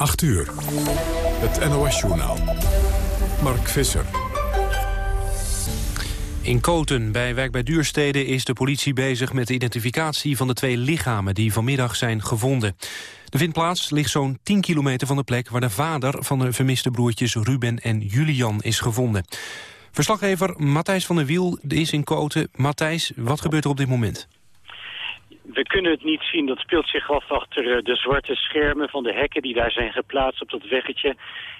8 uur. Het NOS-journaal. Mark Visser. In Koten, bij Wijk bij Duurstede, is de politie bezig met de identificatie van de twee lichamen die vanmiddag zijn gevonden. De vindplaats ligt zo'n 10 kilometer van de plek waar de vader van de vermiste broertjes Ruben en Julian is gevonden. Verslaggever Matthijs van der Wiel is in Koten. Matthijs, wat gebeurt er op dit moment? We kunnen het niet zien. Dat speelt zich af achter eh, de zwarte schermen van de hekken die daar zijn geplaatst op dat weggetje.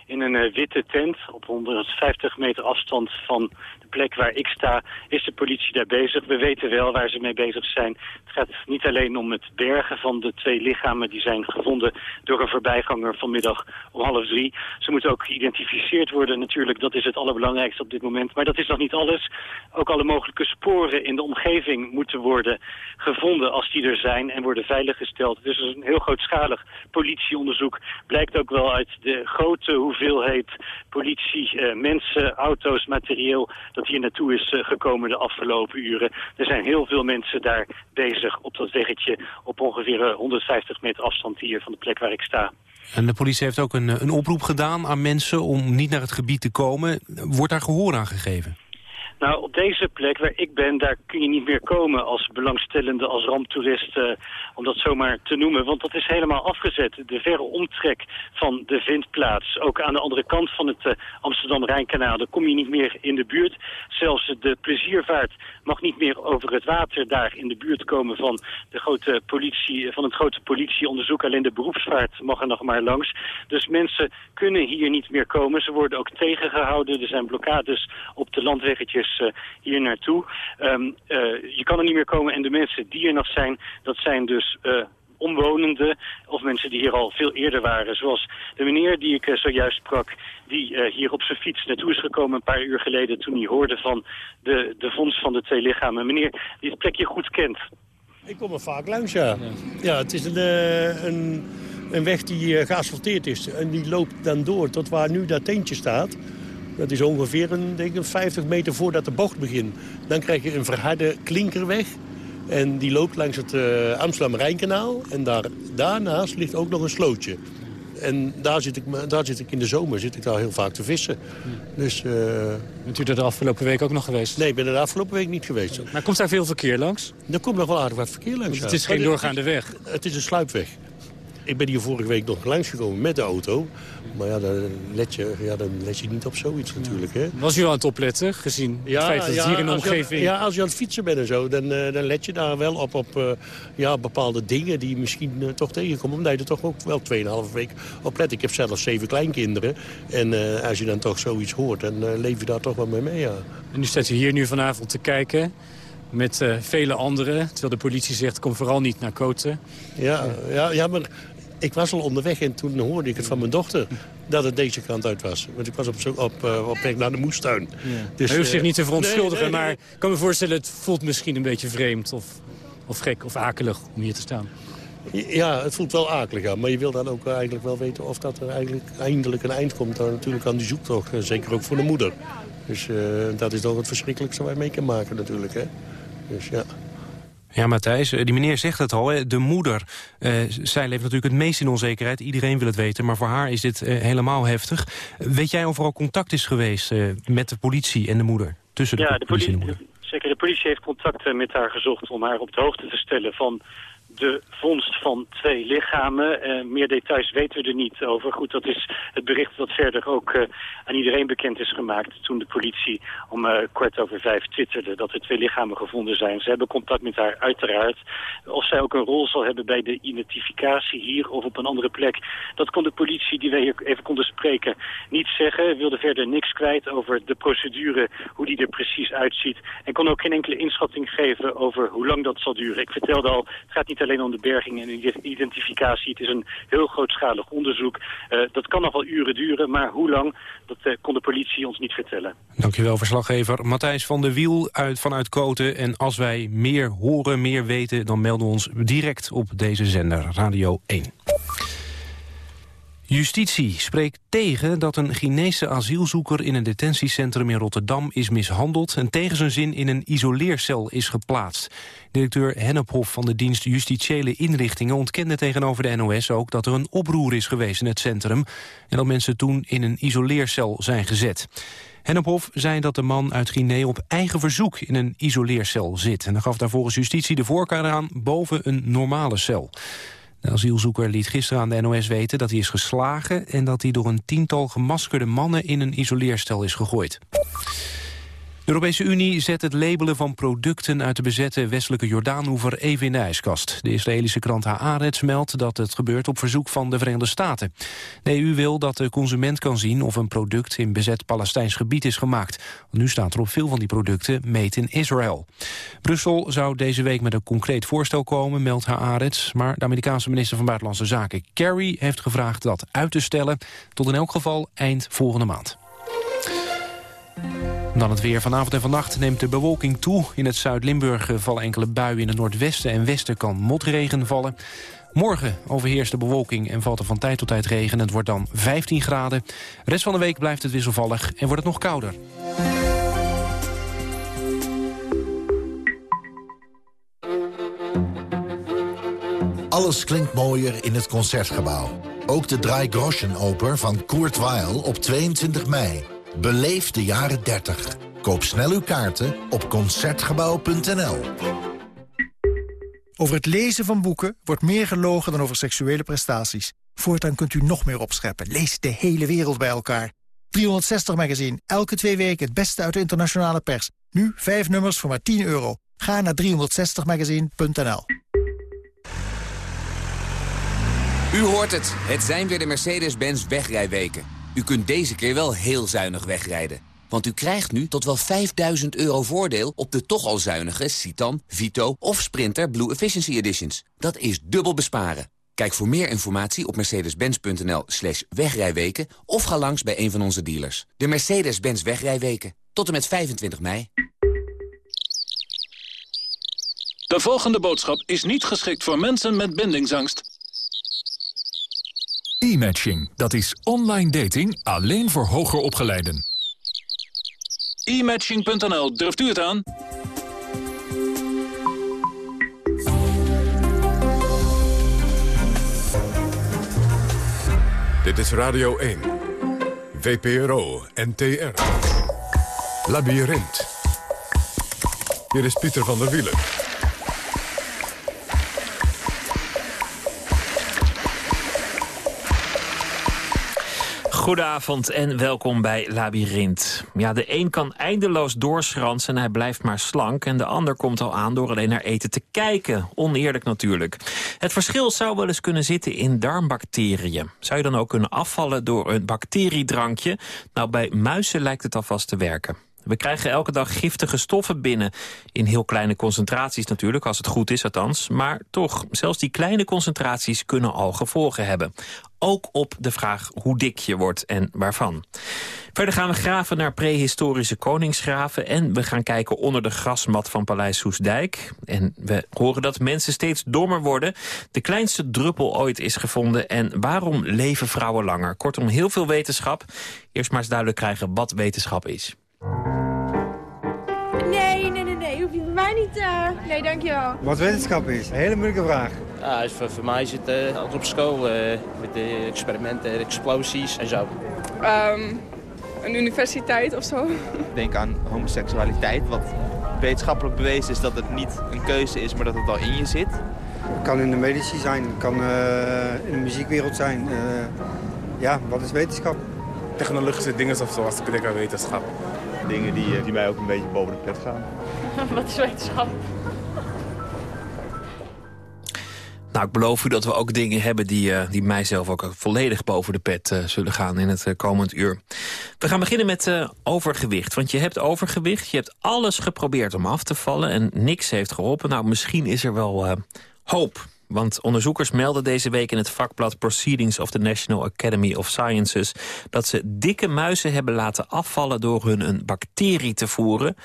In een eh, witte tent op 150 meter afstand van de plek waar ik sta is de politie daar bezig. We weten wel waar ze mee bezig zijn. Het gaat niet alleen om het bergen van de twee lichamen die zijn gevonden door een voorbijganger vanmiddag om half drie. Ze moeten ook geïdentificeerd worden natuurlijk. Dat is het allerbelangrijkste op dit moment. Maar dat is nog niet alles. Ook alle mogelijke sporen in de omgeving moeten worden gevonden als die er zijn en worden veiliggesteld. Dus het is een heel grootschalig politieonderzoek. Blijkt ook wel uit de grote hoeveelheid politie, uh, mensen, auto's, materieel... dat hier naartoe is uh, gekomen de afgelopen uren. Er zijn heel veel mensen daar bezig op dat weggetje... op ongeveer 150 eh, meter afstand hier van de plek waar ik sta. En de politie heeft ook een, een oproep gedaan aan mensen om niet naar het gebied te komen. Wordt daar gehoor aan gegeven? Nou, op deze plek waar ik ben, daar kun je niet meer komen als belangstellende, als ramptoerist, uh, om dat zomaar te noemen. Want dat is helemaal afgezet. De verre omtrek van de vindplaats, ook aan de andere kant van het uh, Amsterdam-Rijnkanaal, daar kom je niet meer in de buurt. Zelfs de pleziervaart mag niet meer over het water daar in de buurt komen van, de grote politie, van het grote politieonderzoek. Alleen de beroepsvaart mag er nog maar langs. Dus mensen kunnen hier niet meer komen. Ze worden ook tegengehouden. Er zijn blokkades op de landweggetjes uh, hier naartoe. Um, uh, je kan er niet meer komen en de mensen die er nog zijn, dat zijn dus uh, omwonenden of mensen die hier al veel eerder waren. Zoals de meneer die ik zojuist sprak, die hier op zijn fiets naartoe is gekomen een paar uur geleden... toen hij hoorde van de, de vondst van de twee lichamen. Meneer die het plekje goed kent. Ik kom er vaak langs, ja. Ja, het is een, een, een weg die geasfalteerd is. En die loopt dan door tot waar nu dat tentje staat. Dat is ongeveer een, denk ik, 50 meter voordat de bocht begint. Dan krijg je een verharde klinkerweg. En die loopt langs het uh, Amsterdam-Rijnkanaal. En daar, daarnaast ligt ook nog een slootje. En daar zit, ik, daar zit ik in de zomer zit ik daar heel vaak te vissen. Dus, uh... Bent u er de afgelopen week ook nog geweest? Nee, ik ben er de afgelopen week niet geweest. Maar komt daar veel verkeer langs? Er komt nog wel aardig wat verkeer langs. het is geen doorgaande weg? Het is een sluipweg. Ik ben hier vorige week nog langsgekomen met de auto. Maar ja, dan let je, ja, dan let je niet op zoiets natuurlijk. Hè. Was u aan het opletten, gezien ja, het feit dat ja, hier in de omgeving... Je, ja, als je aan het fietsen bent en zo, dan, uh, dan let je daar wel op, op uh, ja, bepaalde dingen die misschien uh, toch tegenkomen. Omdat je er toch ook wel 2,5 week op let. Ik heb zelf zeven kleinkinderen. En als je dan toch zoiets hoort, dan leef je daar toch wel mee mee, ja. En nu staat u hier nu vanavond te kijken met uh, vele anderen. Terwijl de politie zegt, kom vooral niet naar Koten. Ja, ja, ja maar ik was al onderweg en toen hoorde ik het van mijn dochter dat het deze kant uit was. Want ik was op, op, op, uh, op weg naar de moestuin. Ja. Dus, u hoeft zich eh, niet te verontschuldigen, maar ik kan me voorstellen... het voelt misschien een beetje vreemd of, of gek of akelig om hier te staan. Ja, het voelt wel akelig aan. Maar je wil dan ook eigenlijk wel weten of dat er eigenlijk eindelijk een eind komt... Dan natuurlijk aan die zoektocht, eh, zeker ook voor de moeder. Dus uh, dat is toch het verschrikkelijkste waar je mee kan maken natuurlijk. Hè? Dus ja. Ja, Matthijs, eh, die meneer zegt het al, hè, de moeder. Uh, zij leeft natuurlijk het meest in onzekerheid. Iedereen wil het weten, maar voor haar is dit uh, helemaal heftig. Weet jij of er al contact is geweest uh, met de politie en de moeder? Tussen de, ja, de politie en de moeder? Zeker, de politie heeft contact met haar gezocht om haar op de hoogte te stellen van de vondst van twee lichamen. Uh, meer details weten we er niet over. Goed, dat is het bericht dat verder ook uh, aan iedereen bekend is gemaakt... toen de politie om uh, kwart over vijf twitterde dat er twee lichamen gevonden zijn. Ze hebben contact met haar uiteraard. Of zij ook een rol zal hebben bij de identificatie hier of op een andere plek... dat kon de politie, die wij hier even konden spreken, niet zeggen. Wilde verder niks kwijt over de procedure, hoe die er precies uitziet. En kon ook geen enkele inschatting geven over hoe lang dat zal duren. Ik vertelde al, het gaat niet alleen om de berging en identificatie. Het is een heel grootschalig onderzoek. Uh, dat kan nog wel uren duren, maar hoe lang, dat uh, kon de politie ons niet vertellen. Dankjewel, verslaggever Matthijs van der Wiel uit, vanuit Koten. En als wij meer horen, meer weten, dan melden we ons direct op deze zender, Radio 1. Justitie spreekt tegen dat een Chinese asielzoeker in een detentiecentrum in Rotterdam is mishandeld en tegen zijn zin in een isoleercel is geplaatst. Directeur Hennephoff van de dienst Justitiële Inrichtingen ontkende tegenover de NOS ook dat er een oproer is geweest in het centrum en dat mensen toen in een isoleercel zijn gezet. Hennephoff zei dat de man uit Guinea op eigen verzoek in een isoleercel zit. En gaf daar volgens justitie de voorkeur aan boven een normale cel. De asielzoeker liet gisteren aan de NOS weten dat hij is geslagen... en dat hij door een tiental gemaskerde mannen in een isoleerstel is gegooid. Europese Unie zet het labelen van producten uit de bezette westelijke Jordaanoever even in de ijskast. De Israëlische krant Haaretz meldt dat het gebeurt op verzoek van de Verenigde Staten. De EU wil dat de consument kan zien of een product in bezet Palestijns gebied is gemaakt. Nu staat er op veel van die producten made in Israel. Brussel zou deze week met een concreet voorstel komen, meldt Haaretz. Maar de Amerikaanse minister van Buitenlandse Zaken Kerry heeft gevraagd dat uit te stellen tot in elk geval eind volgende maand. Dan het weer. Vanavond en vannacht neemt de bewolking toe. In het Zuid-Limburg vallen enkele buien. In het noordwesten en westen kan motregen vallen. Morgen overheerst de bewolking en valt er van tijd tot tijd regen. Het wordt dan 15 graden. De rest van de week blijft het wisselvallig en wordt het nog kouder. Alles klinkt mooier in het Concertgebouw. Ook de Dry Groschen Oper van Kurt Weill op 22 mei. Beleef de jaren 30. Koop snel uw kaarten op Concertgebouw.nl. Over het lezen van boeken wordt meer gelogen dan over seksuele prestaties. Voortaan kunt u nog meer opscheppen. Lees de hele wereld bij elkaar. 360 Magazine, elke twee weken het beste uit de internationale pers. Nu vijf nummers voor maar 10 euro. Ga naar 360magazine.nl. U hoort het. Het zijn weer de Mercedes-Benz wegrijweken. U kunt deze keer wel heel zuinig wegrijden. Want u krijgt nu tot wel 5000 euro voordeel op de toch al zuinige Citan, Vito of Sprinter Blue Efficiency Editions. Dat is dubbel besparen. Kijk voor meer informatie op mercedes-benz.nl slash wegrijweken... of ga langs bij een van onze dealers. De Mercedes-Benz wegrijweken. Tot en met 25 mei. De volgende boodschap is niet geschikt voor mensen met bindingsangst. E-matching, dat is online dating alleen voor hoger opgeleiden. E-matching.nl, durft u het aan? Dit is Radio 1. VPRO, NTR. Labyrinth. Hier is Pieter van der Wielen. Goedenavond en welkom bij Labyrinth. Ja, de een kan eindeloos doorschransen en hij blijft maar slank... en de ander komt al aan door alleen naar eten te kijken. Oneerlijk natuurlijk. Het verschil zou wel eens kunnen zitten in darmbacteriën. Zou je dan ook kunnen afvallen door een bacteriedrankje? Nou, bij muizen lijkt het alvast te werken. We krijgen elke dag giftige stoffen binnen. In heel kleine concentraties natuurlijk, als het goed is althans. Maar toch, zelfs die kleine concentraties kunnen al gevolgen hebben. Ook op de vraag hoe dik je wordt en waarvan. Verder gaan we graven naar prehistorische koningsgraven... en we gaan kijken onder de grasmat van Paleis Soesdijk. En we horen dat mensen steeds dommer worden. De kleinste druppel ooit is gevonden. En waarom leven vrouwen langer? Kortom, heel veel wetenschap. Eerst maar eens duidelijk krijgen wat wetenschap is. Nee, nee, nee, nee. Hoef je bij mij niet... Uh... Nee, dankjewel. Wat wetenschap is? Een hele moeilijke vraag. Ja, voor, voor mij is het uh, altijd op school uh, met de experimenten, explosies en zo. Um, een universiteit of zo. Denk aan homoseksualiteit, wat wetenschappelijk bewezen is dat het niet een keuze is, maar dat het al in je zit. Het kan in de medici zijn, het kan in de muziekwereld zijn. ja, wat is wetenschap? Technologische dingen of zo, als ik denk aan wetenschap. Dingen die, die mij ook een beetje boven de pet gaan. wat is wetenschap? Nou, ik beloof u dat we ook dingen hebben die, uh, die mijzelf ook volledig boven de pet uh, zullen gaan in het uh, komend uur. We gaan beginnen met overgewicht. Want je hebt overgewicht, je hebt alles geprobeerd om af te vallen en niks heeft geholpen. Nou, misschien is er wel hoop. Want onderzoekers melden deze week in het vakblad Proceedings of the National Academy of Sciences... dat ze dikke muizen hebben laten afvallen door hun een bacterie te voeren.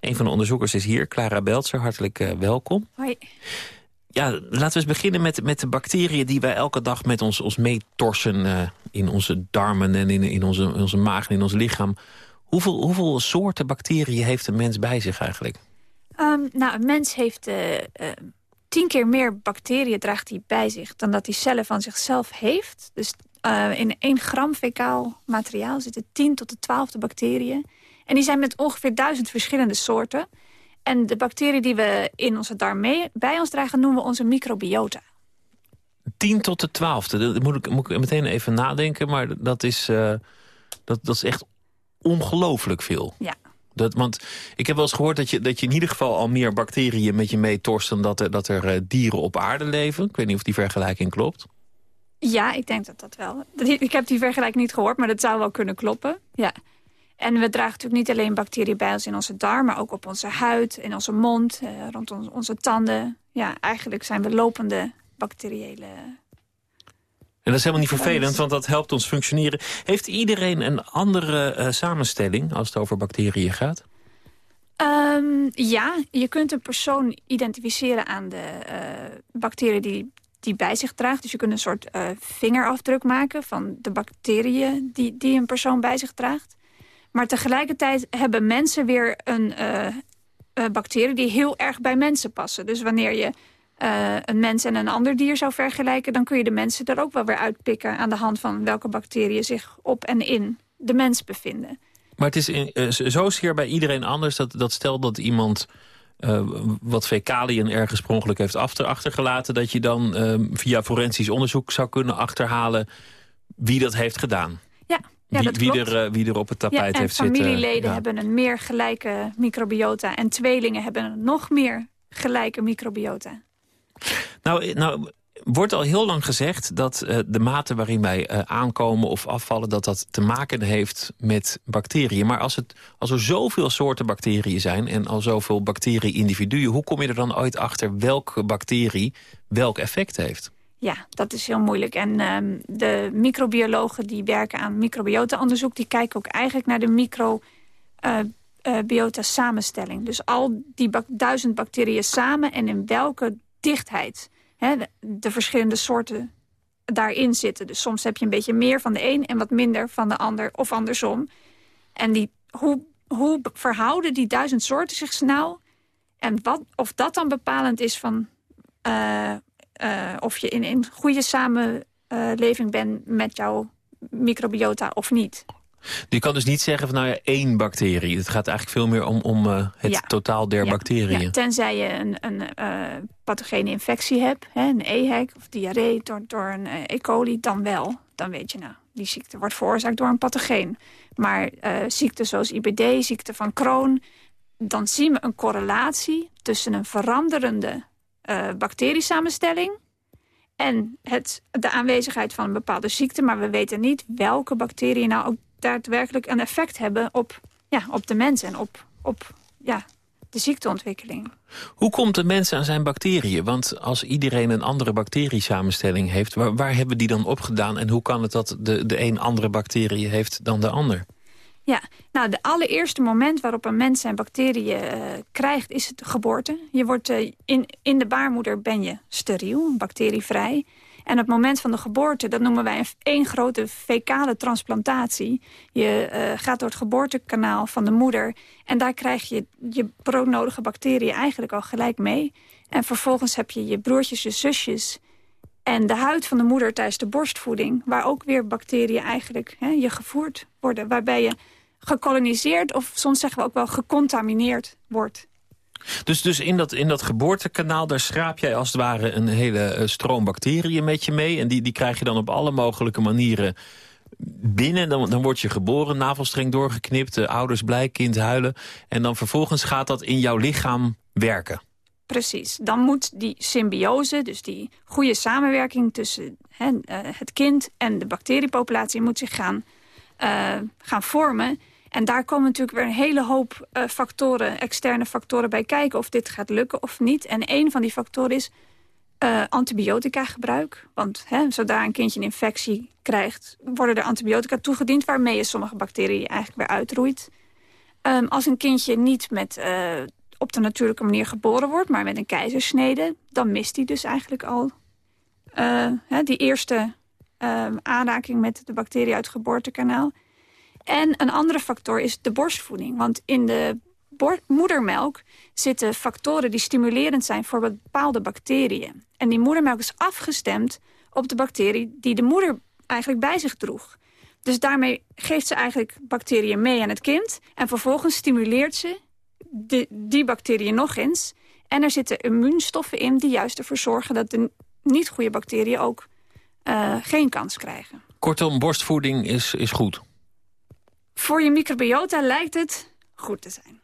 Een van de onderzoekers is hier, Clara Beltzer. Hartelijk welkom. Hoi. ja, laten we eens beginnen met, met de bacteriën die wij elke dag met ons, ons meetorsen uh, in onze darmen en in, in onze, onze maag en in ons lichaam. Hoeveel, hoeveel soorten bacteriën heeft een mens bij zich eigenlijk? Um, nou, een mens heeft uh, tien keer meer bacteriën draagt hij bij zich... dan dat hij cellen van zichzelf heeft. Dus in één gram fecaal materiaal zitten 10 tot de 12 bacteriën. En die zijn met ongeveer duizend verschillende soorten. En de bacteriën die we in onze darm mee, bij ons dragen... noemen we onze microbiota. 10 tot de twaalfde. Dat moet ik, moet ik meteen even nadenken. Maar dat is, uh, dat, dat is echt ongelooflijk veel. Ja. Dat, want ik heb wel eens gehoord dat je, dat je in ieder geval al meer bacteriën met je meetorst... dan dat er, dat er uh, dieren op aarde leven. Ik weet niet of die vergelijking klopt. Ja, ik denk dat dat wel. Ik heb die vergelijking niet gehoord, maar dat zou wel kunnen kloppen. Ja. En we dragen natuurlijk niet alleen bacteriën bij ons in onze darm... maar ook op onze huid, in onze mond, eh, rond onze tanden. Ja, eigenlijk zijn we lopende bacteriële... En dat is helemaal niet vervelend, want dat helpt ons functioneren. Heeft iedereen een andere uh, samenstelling als het over bacteriën gaat? Um, ja, je kunt een persoon identificeren aan de uh, bacteriën die, die bij zich draagt. Dus je kunt een soort uh, vingerafdruk maken van de bacteriën die, die een persoon bij zich draagt. Maar tegelijkertijd hebben mensen weer een uh, bacterie die heel erg bij mensen passen. Dus wanneer je uh, een mens en een ander dier zou vergelijken... dan kun je de mensen er ook wel weer uitpikken... aan de hand van welke bacteriën zich op en in de mens bevinden. Maar het is in, uh, zozeer bij iedereen anders dat, dat stel dat iemand... Uh, wat fecaliën ergens per heeft achter, achtergelaten... dat je dan via forensisch onderzoek zou kunnen achterhalen wie dat heeft gedaan. Ja, ja, wie, wie, er, wie er op het tapijt ja, heeft zitten. familieleden hebben een meer gelijke microbiota... en tweelingen hebben een nog meer gelijke microbiota. Nou, nou wordt al heel lang gezegd dat uh, de mate waarin wij uh, aankomen of afvallen... dat dat te maken heeft met bacteriën. Maar als, het, als er zoveel soorten bacteriën zijn en al zoveel bacterie-individuen... hoe kom je er dan ooit achter welke bacterie welk effect heeft? Ja, dat is heel moeilijk. En um, de microbiologen die werken aan microbiota-onderzoek... die kijken ook eigenlijk naar de microbiota-samenstelling. dus al die bak duizend bacteriën samen en in welke dichtheid. Hè, de, de, verschillende soorten daarin zitten. Dus soms heb je een beetje meer van de een en wat minder van de ander of andersom. En die, hoe, hoe verhouden die duizend soorten zich nou? En wat, of dat dan bepalend is van uh, uh, of je in een goede samenleving bent met jouw microbiota of niet. Je kan dus niet zeggen van nou ja, één bacterie. Het gaat eigenlijk veel meer om, om uh, het ja. totaal der ja. bacteriën. Ja. Tenzij je een, een uh, pathogene infectie hebt, hè, een EHEC of diarree door, door een uh, E. coli, dan wel. Dan weet je nou, die ziekte wordt veroorzaakt door een pathogeen. Maar ziekten zoals IBD, ziekte van Crohn, dan zien we een correlatie tussen een veranderende bacteriesamenstelling en het, de aanwezigheid van een bepaalde ziekte. Maar we weten niet welke bacteriën nou ook daadwerkelijk een effect hebben op, ja, op de mens en op, op ja, de ziekteontwikkeling. Hoe komt de mens aan zijn bacteriën? Want als iedereen een andere bacteriesamenstelling heeft... waar, waar hebben die dan opgedaan en hoe kan het dat de, de een andere bacteriën heeft dan de ander? Ja, nou, de allereerste moment waarop een mens zijn bacteriën uh, krijgt is het geboorte. Je wordt, uh, in, in de baarmoeder ben je steriel, bacterievrij. En het moment van de geboorte, dat noemen wij één grote fecale transplantatie. Je uh, gaat door het geboortekanaal van de moeder... en daar krijg je je broodnodige bacteriën eigenlijk al gelijk mee. En vervolgens heb je je broertjes, je zusjes... en de huid van de moeder tijdens de borstvoeding... waar ook weer bacteriën eigenlijk hè, je gevoerd worden. Waarbij je gekoloniseerd of soms zeggen we ook wel gecontamineerd wordt. Dus, dus in, dat, in dat geboortekanaal, daar schraap jij als het ware een hele uh, stroom bacteriën met je mee. En die, die krijg je dan op alle mogelijke manieren binnen. Dan, dan word je geboren, navelstreng doorgeknipt, de ouders blij, kind huilen. En dan vervolgens gaat dat in jouw lichaam werken. Precies. Dan moet die symbiose, dus die goede samenwerking tussen hè, uh, het kind en de bacteriepopulatie moet zich gaan, gaan vormen. En daar komen natuurlijk weer een hele hoop uh, factoren, externe factoren bij kijken... of dit gaat lukken of niet. En een van die factoren is uh, antibiotica gebruik. Want hè, zodra een kindje een infectie krijgt... worden er antibiotica toegediend... waarmee je sommige bacteriën eigenlijk weer uitroeit. Um, als een kindje niet met uh, op de natuurlijke manier geboren wordt... maar met een keizersnede, dan mist hij dus eigenlijk al... Hè, die eerste uh, aanraking met de bacterie uit het geboortekanaal. En een andere factor is de borstvoeding. Want in de moedermelk zitten factoren die stimulerend zijn voor bepaalde bacteriën. En die moedermelk is afgestemd op de bacterie die de moeder eigenlijk bij zich droeg. Dus daarmee geeft ze eigenlijk bacteriën mee aan het kind. En vervolgens stimuleert ze die bacteriën nog eens. En er zitten immuunstoffen in die juist ervoor zorgen... dat de niet goede bacteriën ook uh, geen kans krijgen. Kortom, borstvoeding is, is goed? Voor je microbiota lijkt het goed te zijn.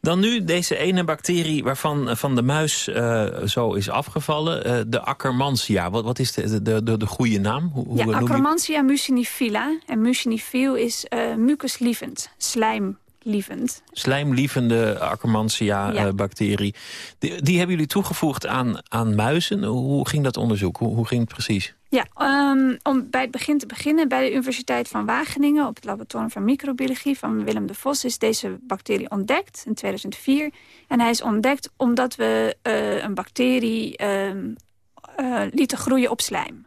Dan nu deze ene bacterie waarvan eh, van de muis uh, zo is afgevallen. Uh, de Akkermansia. Wat, wat is de, de, de, de goede naam? Hoe, ja, Akkermansia mucinifila. En mucinifil is uh, mucuslievend, slijmlievend. Slijmlievende Akkermansia-bacterie. Die, die hebben jullie toegevoegd aan, aan muizen. Hoe ging dat onderzoek? Hoe, hoe ging het precies? Ja, um, om bij het begin te beginnen... bij de Universiteit van Wageningen... op het laboratorium van microbiologie van Willem de Vos... is deze bacterie ontdekt in 2004. En hij is ontdekt omdat we uh, een bacterie uh, uh, lieten groeien op slijm.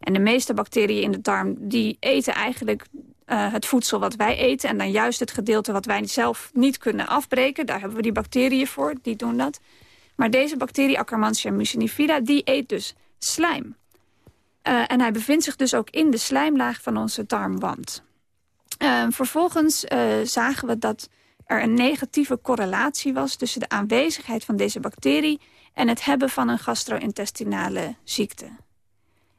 En de meeste bacteriën in de darm... die eten eigenlijk uh, het voedsel wat wij eten... en dan juist het gedeelte wat wij zelf niet kunnen afbreken. Daar hebben we die bacteriën voor, die doen dat. Maar deze bacterie, Akkermansia mucinifida, die eet dus slijm. Uh, en hij bevindt zich dus ook in de slijmlaag van onze darmwand. Uh, vervolgens uh, zagen we dat er een negatieve correlatie was... tussen de aanwezigheid van deze bacterie... en het hebben van een gastro-intestinale ziekte.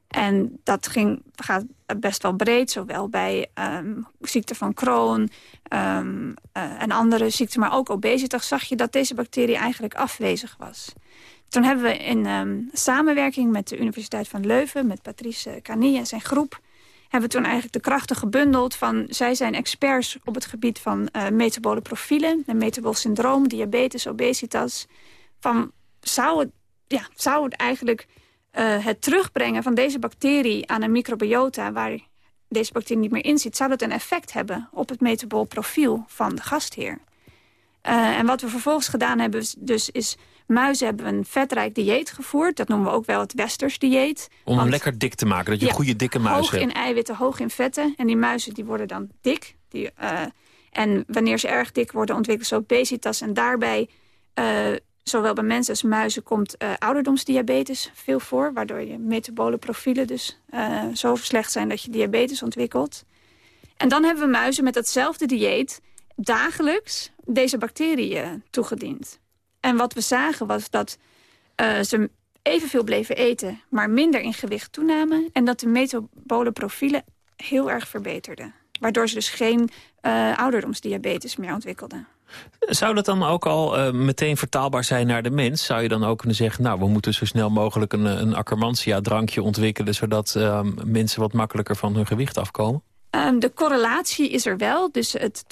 En dat ging, gaat best wel breed, zowel bij um, ziekte van Crohn um, en andere ziekten... maar ook obesitas, zag je dat deze bacterie eigenlijk afwezig was. Toen hebben we in um, samenwerking met de Universiteit van Leuven... met Patrice Cani en zijn groep... hebben we toen eigenlijk de krachten gebundeld van... zij zijn experts op het gebied van uh, metabole profielen... een metabol syndroom, diabetes, obesitas. Van, zou, het, ja, zou het eigenlijk uh, het terugbrengen van deze bacterie aan een microbiota... waar deze bacterie niet meer in zit... zou dat een effect hebben op het metabol profiel van de gastheer? En wat we vervolgens gedaan hebben dus is Muizen hebben een vetrijk dieet gevoerd. Dat noemen we ook wel het westers dieet. Om hem lekker dik te maken, dat je een goede dikke muis hoog hebt. Hoog in eiwitten, hoog in vetten. En die muizen die worden dan dik. Die, uh, en wanneer ze erg dik worden, ontwikkelen ze obesitas. En daarbij, uh, zowel bij mensen als muizen, komt uh, ouderdomsdiabetes veel voor. Waardoor je metabole profielen dus zo slecht zijn dat je diabetes ontwikkelt. En dan hebben we muizen met datzelfde dieet dagelijks deze bacteriën toegediend. En wat we zagen was dat uh, ze evenveel bleven eten... maar minder in gewicht toenamen... en dat de metabole profielen heel erg verbeterden. Waardoor ze dus geen uh, ouderdomsdiabetes meer ontwikkelden. Zou dat dan ook al uh, meteen vertaalbaar zijn naar de mens? Zou je dan ook kunnen zeggen, nou, we moeten zo snel mogelijk een, een Akkermansia-drankje ontwikkelen... zodat uh, mensen wat makkelijker van hun gewicht afkomen? Um, de correlatie is er wel. Dus het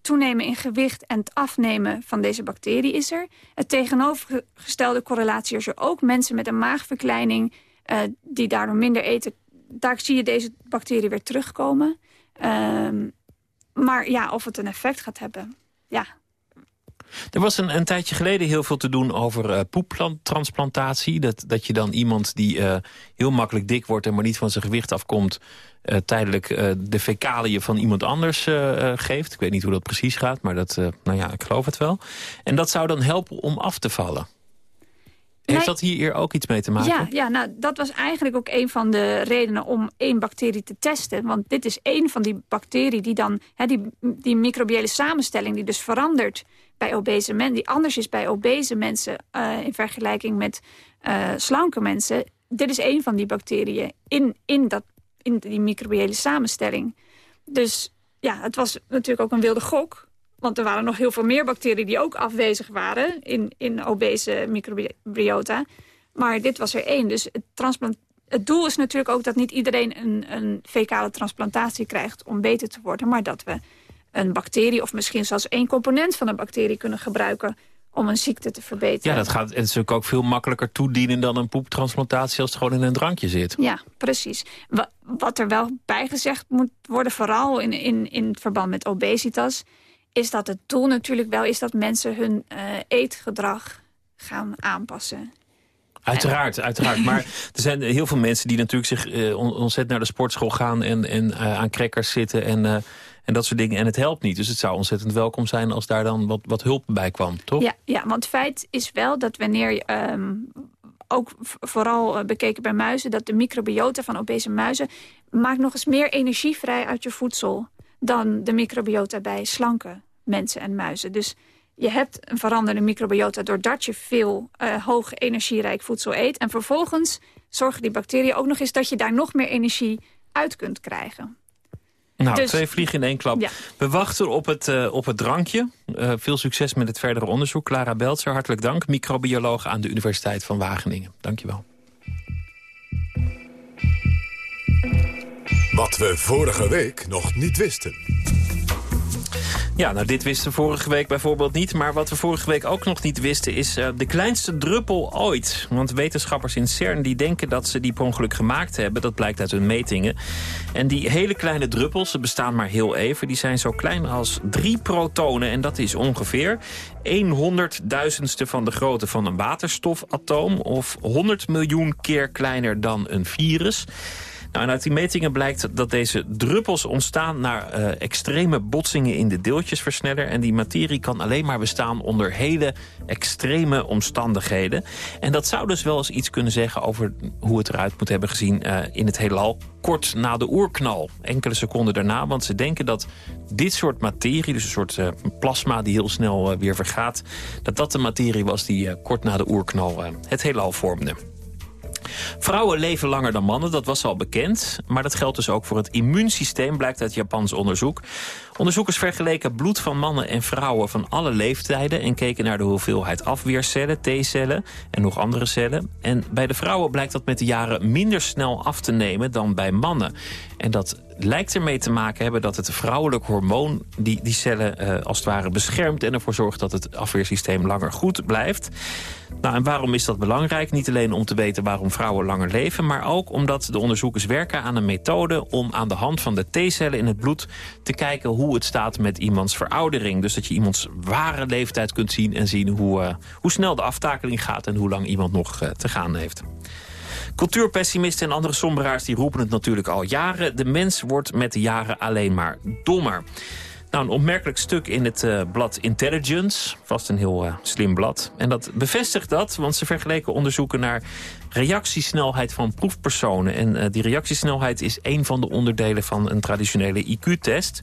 toenemen in gewicht en het afnemen van deze bacterie is er. Het tegenovergestelde correlatie is er ook. Mensen met een maagverkleining uh, die daardoor minder eten... daar zie je deze bacterie weer terugkomen. Um, maar ja, of het een effect gaat hebben, ja, er was een, een tijdje geleden heel veel te doen over uh, poeptransplantatie. Dat, dat je dan iemand die uh, heel makkelijk dik wordt en maar niet van zijn gewicht afkomt... Uh, tijdelijk de fecaliën van iemand anders geeft. Ik weet niet hoe dat precies gaat, maar dat, nou ja, ik geloof het wel. En dat zou dan helpen om af te vallen. Heeft dat hier ook iets mee te maken? Ja, ja nou, dat was eigenlijk ook een van de redenen om één bacterie te testen. Want dit is één van die bacteriën die dan, hè, die, die microbiële samenstelling die dus verandert bij obese mensen, die anders is bij obese mensen uh, in vergelijking met uh, slanke mensen. Dit is één van die bacteriën in, in, dat, in die microbiële samenstelling. Dus ja, het was natuurlijk ook een wilde gok. Want er waren nog heel veel meer bacteriën die ook afwezig waren in, in obese microbiota. Maar dit was er één. Dus het, transplant, het doel is natuurlijk ook dat niet iedereen een, een fecale transplantatie krijgt om beter te worden. Maar dat we een bacterie of misschien zelfs één component van een bacterie kunnen gebruiken om een ziekte te verbeteren. Ja, dat gaat natuurlijk ook veel makkelijker toedienen dan een poeptransplantatie als het gewoon in een drankje zit. Ja, precies. Wat er wel bijgezegd moet worden, vooral in, in, in het verband met obesitas, is dat het doel natuurlijk wel is dat mensen hun uh, eetgedrag gaan aanpassen. Uiteraard, uiteraard. Maar er zijn heel veel mensen die natuurlijk zich uh, ontzettend naar de sportschool gaan... en, en uh, aan crackers zitten en, en dat soort dingen. En het helpt niet. Dus het zou ontzettend welkom zijn als daar dan wat, wat hulp bij kwam, toch? Ja, ja, want feit is wel dat wanneer je... Um, ook vooral bekeken bij muizen... dat de microbiota van obese muizen... maakt nog eens meer energie vrij uit je voedsel... dan de microbiota bij slanke mensen en muizen. Dus je hebt een veranderde microbiota doordat je veel uh, hoog energierijk voedsel eet. En vervolgens zorgen die bacteriën ook nog eens dat je daar nog meer energie uit kunt krijgen. Nou, dus, twee vliegen in één klap. Ja. We wachten op het, uh, op het drankje. Uh, veel succes met het verdere onderzoek. Clara Beltzer, hartelijk dank. Microbioloog aan de Universiteit van Wageningen. Dank je wel. Wat we vorige week nog niet wisten. Ja, nou dit wisten we vorige week bijvoorbeeld niet. Maar wat we vorige week ook nog niet wisten is uh, de kleinste druppel ooit. Want wetenschappers in CERN die denken dat ze die per ongeluk gemaakt hebben. Dat blijkt uit hun metingen. En die hele kleine druppels, ze bestaan maar heel even... die zijn zo klein als drie protonen. En dat is ongeveer 100.000ste van de grootte van een waterstofatoom... of 100 miljoen keer kleiner dan een virus... Nou, en uit die metingen blijkt dat deze druppels ontstaan... na uh, extreme botsingen in de deeltjesversneller. En die materie kan alleen maar bestaan onder hele extreme omstandigheden. En dat zou dus wel eens iets kunnen zeggen over hoe het eruit moet hebben gezien... Uh, in het heelal kort na de oerknal. Enkele seconden daarna, want ze denken dat dit soort materie... dus een soort uh, plasma die heel snel weer vergaat... dat dat de materie was die kort na de oerknal het heelal vormde. Vrouwen leven langer dan mannen, dat was al bekend. Maar dat geldt dus ook voor het immuunsysteem, blijkt uit Japans onderzoek. Onderzoekers vergeleken bloed van mannen en vrouwen van alle leeftijden... en keken naar de hoeveelheid afweercellen, T-cellen en nog andere cellen. En bij de vrouwen blijkt dat met de jaren minder snel af te nemen dan bij mannen. En dat lijkt ermee te maken hebben dat het vrouwelijk hormoon... die, die cellen uh, als het ware beschermt en ervoor zorgt dat het afweersysteem langer goed blijft. Nou, en waarom is dat belangrijk? Niet alleen om te weten waarom vrouwen langer leven... maar ook omdat de onderzoekers werken aan een methode... om aan de hand van de T-cellen in het bloed te kijken hoe het staat met iemands veroudering. Dus dat je iemands ware leeftijd kunt zien en zien hoe, uh, hoe snel de aftakeling gaat... en hoe lang iemand nog uh, te gaan heeft. Cultuurpessimisten en andere somberaars die roepen het natuurlijk al jaren. De mens wordt met de jaren alleen maar dommer. Nou, een opmerkelijk stuk in het uh, blad Intelligence. Vast een heel uh, slim blad. En dat bevestigt dat, want ze vergeleken onderzoeken naar reactiesnelheid van proefpersonen. En uh, die reactiesnelheid is een van de onderdelen van een traditionele IQ-test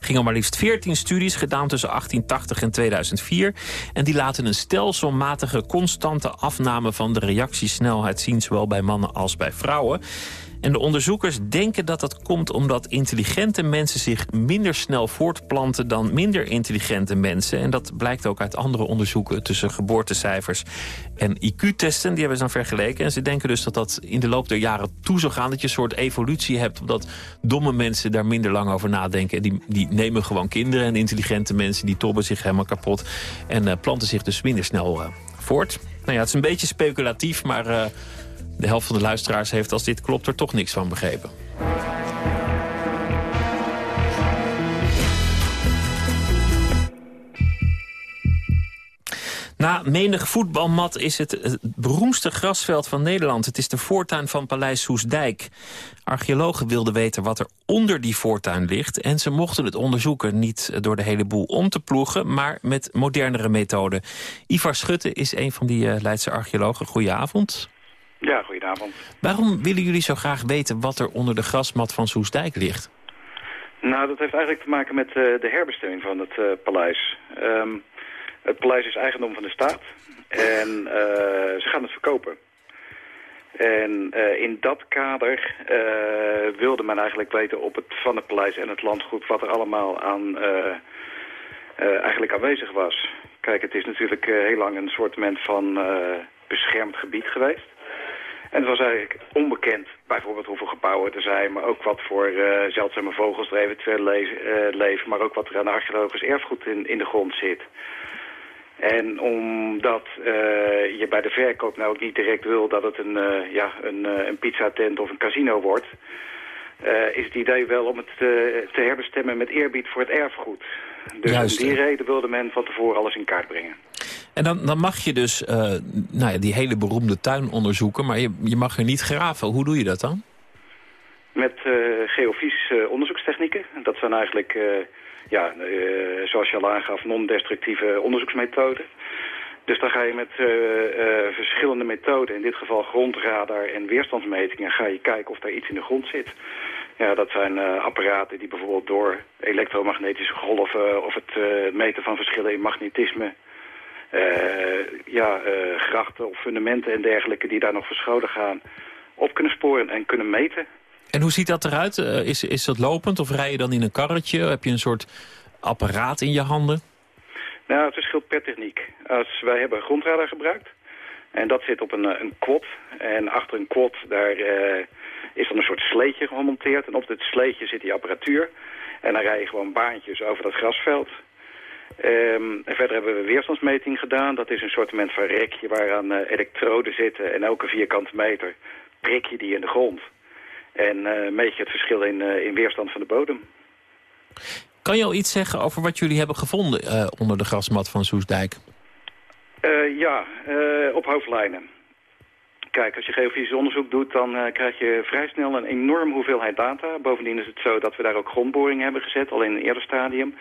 ging maar liefst 14 studies gedaan tussen 1880 en 2004. En die laten een stelselmatige constante afname van de reactiesnelheid zien... zowel bij mannen als bij vrouwen. En de onderzoekers denken dat dat komt omdat intelligente mensen zich minder snel voortplanten dan minder intelligente mensen. En dat blijkt ook uit andere onderzoeken tussen geboortecijfers en IQ-testen. Die hebben ze dan vergeleken. En ze denken dus dat dat in de loop der jaren toe zal gaan. Dat je een soort evolutie hebt. Omdat domme mensen daar minder lang over nadenken. En die, die nemen gewoon kinderen. En intelligente mensen die tobben zich helemaal kapot. En uh, planten zich dus minder snel uh, voort. Nou ja, het is een beetje speculatief, maar... Uh, de helft van de luisteraars heeft als dit klopt er toch niks van begrepen. Na menig voetbalmat is het het beroemdste grasveld van Nederland. Het is de voortuin van Paleis Soesdijk. Archeologen wilden weten wat er onder die voortuin ligt... en ze mochten het onderzoeken niet door de hele boel om te ploegen... maar met modernere methoden. Ivar Schutte is een van die uh, Leidse archeologen. Goedenavond. Ja, goedenavond. Waarom willen jullie zo graag weten wat er onder de grasmat van Soesdijk ligt? Nou, dat heeft eigenlijk te maken met uh, de herbestemming van het uh, paleis. Um, het paleis is eigendom van de staat en uh, ze gaan het verkopen. En in dat kader wilde men eigenlijk weten op het, van het paleis en het landgoed wat er allemaal aan eigenlijk aanwezig was. Kijk, het is natuurlijk heel lang een soort van beschermd gebied geweest. En het was eigenlijk onbekend bijvoorbeeld hoeveel gebouwen er zijn... maar ook wat voor uh, zeldzame vogels er eventueel le uh, leven... maar ook wat er aan archeologisch erfgoed in, in de grond zit. En omdat uh, je bij de verkoop nou ook niet direct wil dat het een, ja, een, een pizzatent of een casino wordt... is het idee wel om het te, te herbestemmen met eerbied voor het erfgoed. Dus Juist. om die reden wilde men van tevoren alles in kaart brengen. En dan, dan mag je dus eh, nou ja, die hele beroemde tuin onderzoeken... maar je, je mag er niet graven. Hoe doe je dat dan? Met uh, geofysische onderzoekstechnieken. Dat zijn eigenlijk, ja, zoals je al aangaf, non-destructieve onderzoeksmethoden. Dus dan ga je met verschillende methoden, in dit geval grondradar en weerstandsmetingen, ga je kijken of daar iets in de grond zit. Ja, dat zijn apparaten die bijvoorbeeld door elektromagnetische golven of het meten van verschillen in magnetisme ja, grachten of fundamenten en dergelijke die daar nog verscholen gaan op kunnen sporen en kunnen meten. En hoe ziet dat eruit? Uh, is, is dat lopend of rij je dan in een karretje? Heb je een soort apparaat in je handen? Nou, het verschilt per techniek. Als wij hebben grondradar gebruikt. En dat zit op een, een quad. En achter een quad daar, uh, is dan een soort sleetje gemonteerd. En op dit sleetje zit die apparatuur. En dan rij je gewoon baantjes over dat grasveld. Um, en verder hebben we weerstandsmeting gedaan. Dat is een soort van rekje waaraan uh, elektroden zitten. En elke vierkante meter prik je die in de grond. En uh, meet je het verschil in, uh, in weerstand van de bodem. Kan je al iets zeggen over wat jullie hebben gevonden onder de grasmat van Soesdijk? ja, op hoofdlijnen. Kijk, als je geofysisch onderzoek doet, dan krijg je vrij snel een enorm hoeveelheid data. Bovendien is het zo dat we daar ook grondboringen hebben gezet, al in een eerder stadium.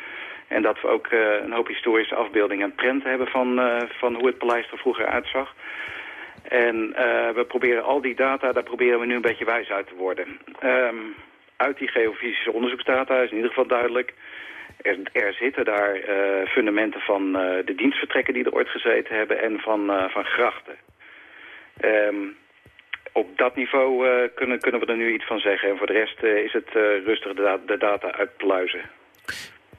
En dat we ook een hoop historische afbeeldingen en prenten hebben van, van hoe het paleis er vroeger uitzag. En uh, we proberen al die data, daar proberen we nu een beetje wijs uit te worden. Um, uit die geofysische onderzoeksdata is in ieder geval duidelijk... er, zitten daar fundamenten van de dienstvertrekken die er ooit gezeten hebben... en van, van grachten. Um, op dat niveau kunnen, kunnen we er nu iets van zeggen. En voor de rest is het rustig de, da de data uitpluizen.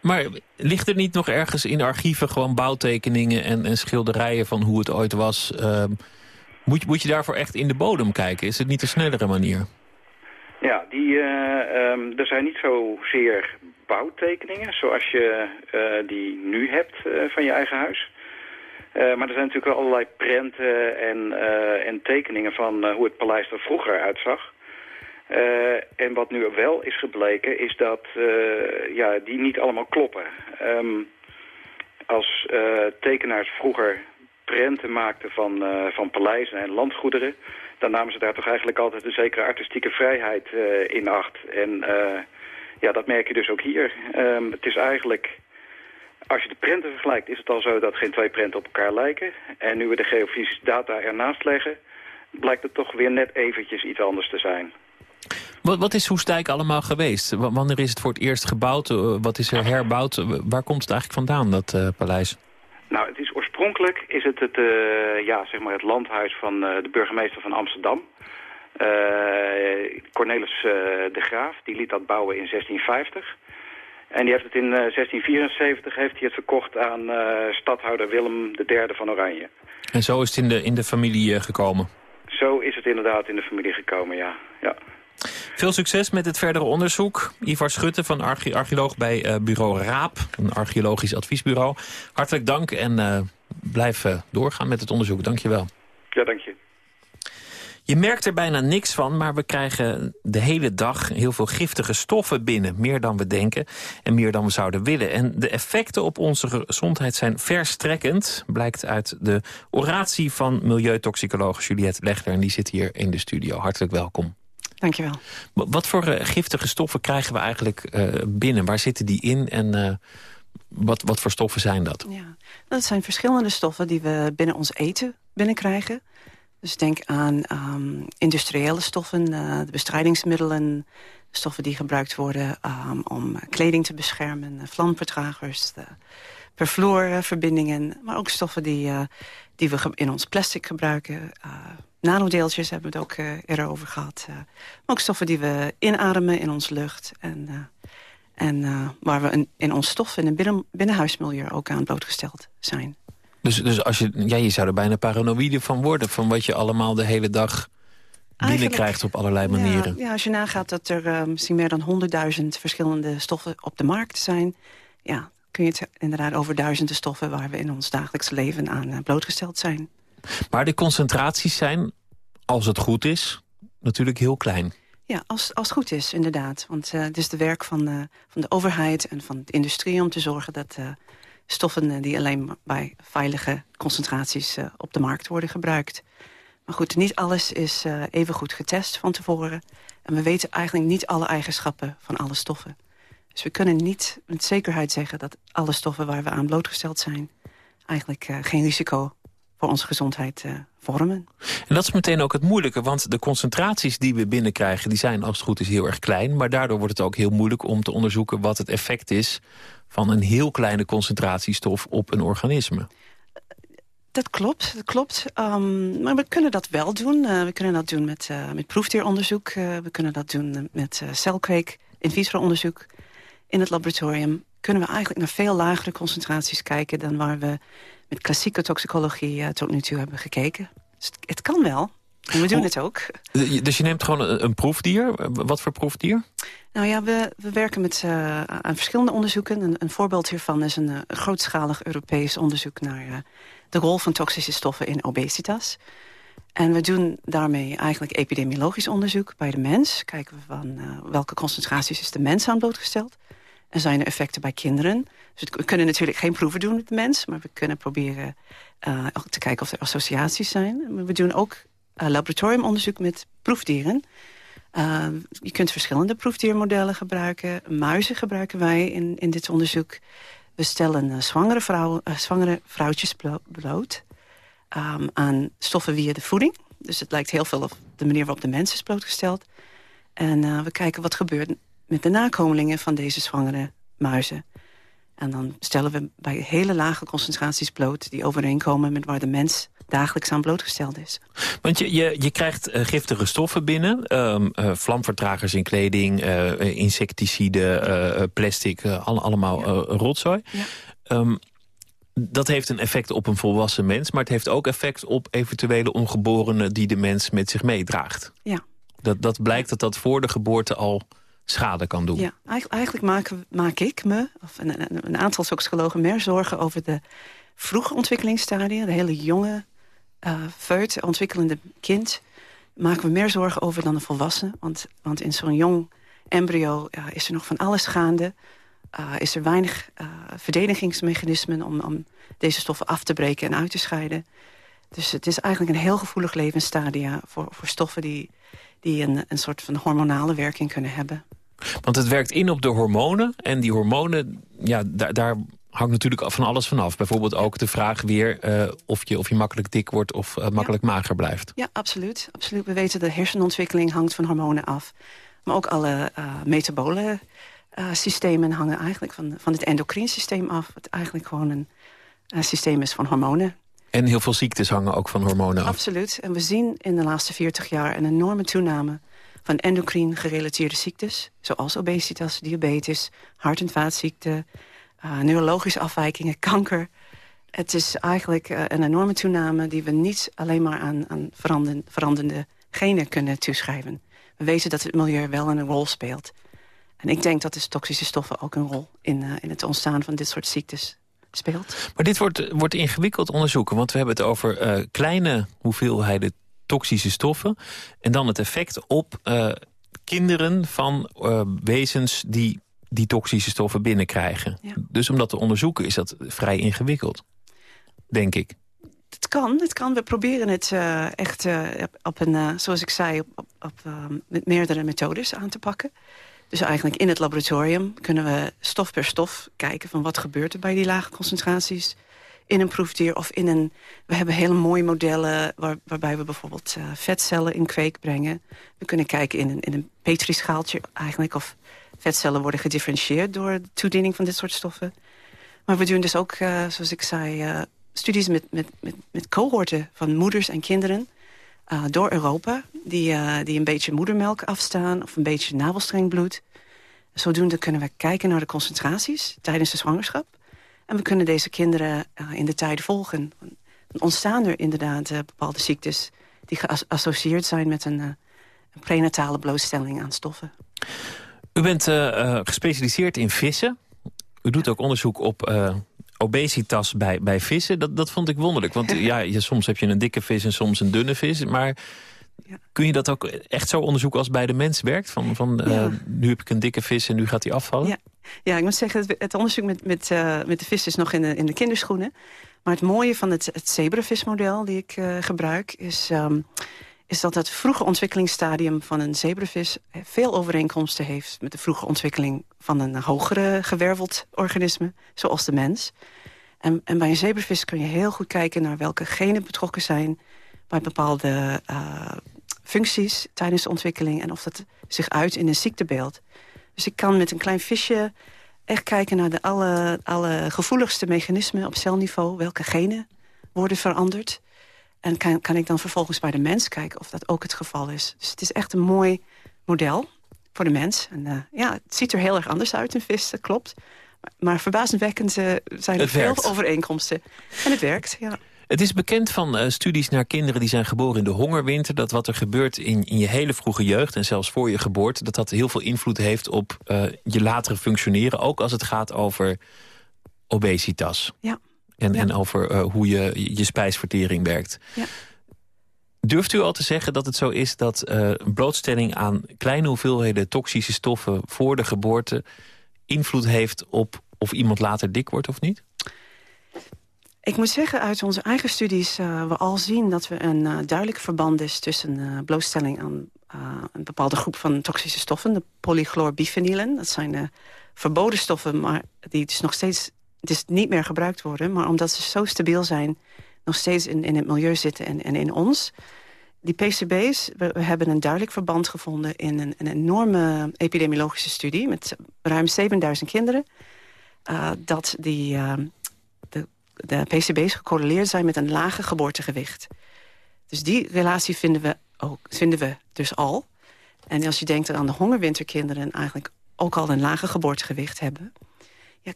Maar ligt er niet nog ergens in archieven gewoon bouwtekeningen en, en schilderijen van hoe het ooit was... Moet, moet je daarvoor echt in de bodem kijken? Is het niet een snellere manier? Ja, die, uh, um, er zijn niet zozeer bouwtekeningen zoals je uh, die nu hebt uh, van je eigen huis. maar er zijn natuurlijk allerlei prenten en, en tekeningen van hoe het paleis er vroeger uitzag. En wat nu wel is gebleken is dat ja, die niet allemaal kloppen. Um, als tekenaars vroeger prenten maakten van, van paleizen en landgoederen... dan namen ze daar toch eigenlijk altijd een zekere artistieke vrijheid in acht. En ja, dat merk je dus ook hier. Um, het is eigenlijk... Als je de prenten vergelijkt, is het al zo dat geen twee prenten op elkaar lijken. En nu we de geofysische data ernaast leggen... blijkt het toch weer net eventjes iets anders te zijn. Wat, wat is Soestdijk allemaal geweest? W wanneer is het voor het eerst gebouwd? Wat is er herbouwd? Waar komt het eigenlijk vandaan, dat paleis? Nou, het is oorspronkelijk is het het, uh, ja, zeg maar het landhuis van uh, de burgemeester van Amsterdam. Cornelis de Graaf, die liet dat bouwen in 1650. En die heeft het in 1674 heeft hij het verkocht aan stadhouder Willem III van Oranje. En zo is het in de, in de familie gekomen? Zo is het inderdaad in de familie gekomen, ja. ja. Veel succes met het verdere onderzoek. Ivar Schutte van arche archeoloog bij uh, bureau RAAP, een archeologisch adviesbureau. Hartelijk dank en uh, blijf uh, doorgaan met het onderzoek. Dank je wel. Ja, dank je. Je merkt er bijna niks van, maar we krijgen de hele dag heel veel giftige stoffen binnen. Meer dan we denken en meer dan we zouden willen. En de effecten op onze gezondheid zijn verstrekkend. Blijkt uit de oratie van milieutoxicoloog Juliette Legler. En die zit hier in de studio. Hartelijk welkom. Dankjewel. Wat voor uh, giftige stoffen krijgen we eigenlijk uh, binnen? Waar zitten die in en uh, wat, wat voor stoffen zijn dat? Ja, dat zijn verschillende stoffen die we binnen ons eten binnenkrijgen. Dus denk aan um, industriële stoffen, de bestrijdingsmiddelen... stoffen die gebruikt worden um, om kleding te beschermen... vlamvertragers, de perfluorverbindingen... maar ook stoffen die, die we in ons plastic gebruiken... Nanodeeltjes hebben we het ook uh, eerder over gehad. Uh, maar ook stoffen die we inademen in onze lucht. En, uh, en waar we een, in ons stof in binnen, binnenhuismilieu ook aan blootgesteld zijn. Dus, dus als je, ja, je zou er bijna paranoïde van worden... van wat je allemaal de hele dag binnenkrijgt op allerlei manieren. Ja, ja, als je nagaat dat er misschien meer dan 100.000 verschillende stoffen op de markt zijn... ja, kun je het inderdaad over duizenden stoffen... waar we in ons dagelijks leven aan blootgesteld zijn. Maar de concentraties zijn, als het goed is, natuurlijk heel klein. Ja, als, als het goed is, inderdaad. Want uh, het is de werk van, uh, van de overheid en van de industrie... om te zorgen dat uh, stoffen die alleen bij veilige concentraties op de markt worden gebruikt. Maar goed, niet alles is even goed getest van tevoren. En we weten eigenlijk niet alle eigenschappen van alle stoffen. Dus we kunnen niet met zekerheid zeggen dat alle stoffen waar we aan blootgesteld zijn... eigenlijk geen risico voor onze gezondheid uh, vormen. En dat is meteen ook het moeilijke, want de concentraties die we binnenkrijgen... die zijn als het goed is heel erg klein, maar daardoor wordt het ook heel moeilijk... om te onderzoeken wat het effect is van een heel kleine concentratiestof op een organisme. Dat klopt, dat klopt. Um, maar we kunnen dat wel doen. Uh, we kunnen dat doen met, uh, met proefdieronderzoek. We kunnen dat doen met celkweek, in vitro onderzoek. In het laboratorium kunnen we eigenlijk naar veel lagere concentraties kijken... dan waar we met klassieke toxicologie uh, tot nu toe hebben gekeken. Dus het, kan wel. En we doen het ook. Dus je neemt gewoon een, een, proefdier? Wat voor proefdier? Nou ja, we, we werken met, uh, aan verschillende onderzoeken. Een, een, voorbeeld hiervan is een, eh, grootschalig Europees onderzoek... naar uh, de rol van toxische stoffen in obesitas. En we doen daarmee eigenlijk epidemiologisch onderzoek bij de mens. Kijken we van welke concentraties is de mens aan blootgesteld. En zijn er effecten bij kinderen? Dus we kunnen natuurlijk geen proeven doen met de mens... maar we kunnen proberen uh, te kijken of er associaties zijn. We doen ook uh, laboratoriumonderzoek met proefdieren. Uh, je kunt verschillende proefdiermodellen gebruiken. Muizen gebruiken wij in, in dit onderzoek. We stellen zwangere, zwangere vrouwtjes bloot... Um, aan stoffen via de voeding. Dus het lijkt heel veel op de manier waarop de mens is blootgesteld. En we kijken wat gebeurt met de nakomelingen van deze zwangere muizen. En dan stellen we bij hele lage concentraties bloot... die overeenkomen met waar de mens dagelijks aan blootgesteld is. Want je, je, je krijgt uh, giftige stoffen binnen. Uh, uh, vlamvertragers in kleding, uh, insecticiden, plastic, alle, allemaal ja. rotzooi. Ja. Um, dat heeft een effect op een volwassen mens... maar het heeft ook effect op eventuele ongeborenen... die de mens met zich meedraagt. Ja. Dat, dat blijkt dat dat voor de geboorte al schade kan doen. Ja, eigenlijk maak, maak ik me, of een, aantal toxicologen... meer zorgen over de vroege ontwikkelingsstadia... de hele jonge, uh, feut, ontwikkelende kind... maken we meer zorgen over dan de volwassen. Want, want in zo'n jong embryo uh, is er nog van alles gaande... Uh, is er weinig verdedigingsmechanismen om, om deze stoffen af te breken en uit te scheiden. Dus het is eigenlijk een heel gevoelig levensstadia voor, voor stoffen die, die een, een soort van hormonale werking kunnen hebben. Want het werkt in op de hormonen. En die hormonen, ja, daar, daar hangt natuurlijk van alles vanaf. Bijvoorbeeld ook de vraag weer uh, of, je, of je makkelijk dik wordt of uh, makkelijk ja. mager blijft. Ja, absoluut. absoluut. We weten de hersenontwikkeling hangt van hormonen af. Maar ook alle uh, metabole systemen hangen eigenlijk van, van het endocrine systeem af. Wat eigenlijk gewoon een systeem is van hormonen. En heel veel ziektes hangen ook van hormonen af. Absoluut. En we zien in de laatste 40 jaar een enorme toename van endocrine gerelateerde ziektes... zoals obesitas, diabetes, hart- en vaatziekten... Uh, neurologische afwijkingen, kanker. Het is eigenlijk uh, een enorme toename die we niet alleen maar aan, aan veranderende, genen kunnen toeschrijven. We weten dat het milieu wel een rol speelt. En ik denk dat de toxische stoffen ook een rol in, uh, in het ontstaan van dit soort ziektes speelt. Maar dit wordt, wordt ingewikkeld onderzoeken, want we hebben het over kleine hoeveelheden toxische stoffen. En dan het effect op uh, kinderen van uh, wezens die die toxische stoffen binnenkrijgen. Ja. Dus om dat te onderzoeken is dat vrij ingewikkeld. Denk ik. Het kan, het kan. We proberen het uh, echt op een, zoals ik zei, op, op met meerdere methodes aan te pakken. Dus eigenlijk in het laboratorium kunnen we stof per stof kijken... van wat gebeurt er bij die lage concentraties in een proefdier of in een... We hebben hele mooie modellen waar, waarbij we bijvoorbeeld uh, vetcellen in kweek brengen. We kunnen kijken in een, in een petrischaaltje eigenlijk of vetcellen worden gedifferentieerd... door de toediening van dit soort stoffen. Maar we doen dus ook, uh, zoals ik zei, uh, studies met, met, met, met cohorten van moeders en kinderen... door Europa, die, die een beetje moedermelk afstaan of een beetje navelstrengbloed. Zodoende kunnen we kijken naar de concentraties tijdens de zwangerschap. En we kunnen deze kinderen uh, in de tijd volgen. Dan ontstaan er inderdaad uh, bepaalde ziektes... die geassocieerd zijn met een, uh, een, prenatale blootstelling aan stoffen. U bent gespecialiseerd in vissen. U doet ook onderzoek op obesitas bij, bij vissen. Dat, dat vond ik wonderlijk. Want ja, je, soms heb je een dikke vis en soms een dunne vis. Maar Kun je dat ook echt zo onderzoeken als bij de mens werkt? Van, van uh, nu heb ik een dikke vis en nu gaat hij afvallen? Ja, ja ik moet zeggen, het, onderzoek met, met, uh, met de vis is nog in de, in de kinderschoenen. Maar het mooie van het, het zebravismodel die ik uh, gebruik... Is, um, is dat het vroege ontwikkelingsstadium van een zebravis... veel overeenkomsten heeft met de vroege ontwikkeling... van een hogere gewerveld organisme, zoals de mens. En, en bij een zebravis kun je heel goed kijken naar welke genen betrokken zijn... bij bepaalde functies tijdens de ontwikkeling... en of dat zich uit in een ziektebeeld. Dus ik kan met een klein visje echt kijken naar de alle, alle gevoeligste mechanismen op celniveau. Welke genen worden veranderd. En kan, kan ik dan vervolgens bij de mens kijken of dat ook het geval is. Dus het is echt een mooi model voor de mens. En uh, ja, het ziet er heel erg anders uit, een vis, dat klopt. Maar, maar verbazendwekkend uh, zijn er veel overeenkomsten. En het werkt, ja. Het is bekend van uh, studies naar kinderen die zijn geboren in de hongerwinter... dat wat er gebeurt in, in je hele vroege jeugd en zelfs voor je geboorte... dat dat heel veel invloed heeft op uh, je latere functioneren. Ook als het gaat over obesitas. Ja. En, ja. en over uh, hoe je, je spijsvertering werkt. Ja. Durft u al te zeggen dat het zo is dat blootstelling aan kleine hoeveelheden toxische stoffen... voor de geboorte invloed heeft op of iemand later dik wordt of niet? Ik moet zeggen, uit onze eigen studies uh, we al zien dat er een uh, duidelijk verband is tussen uh, blootstelling aan een bepaalde groep van toxische stoffen, de polychlorbifenylen. Dat zijn verboden stoffen, maar die dus nog steeds dus niet meer gebruikt worden. Maar omdat ze zo stabiel zijn, nog steeds in, in het milieu zitten en, en in ons. Die PCB's, we, we, hebben een duidelijk verband gevonden in een, een enorme epidemiologische studie met ruim 7000 kinderen. dat die de PCB's gecorreleerd zijn met een lage geboortegewicht. Dus die relatie vinden we, ook, vinden we dus al. En als je denkt aan de hongerwinterkinderen... eigenlijk ook al een lage geboortegewicht hebben... Ja,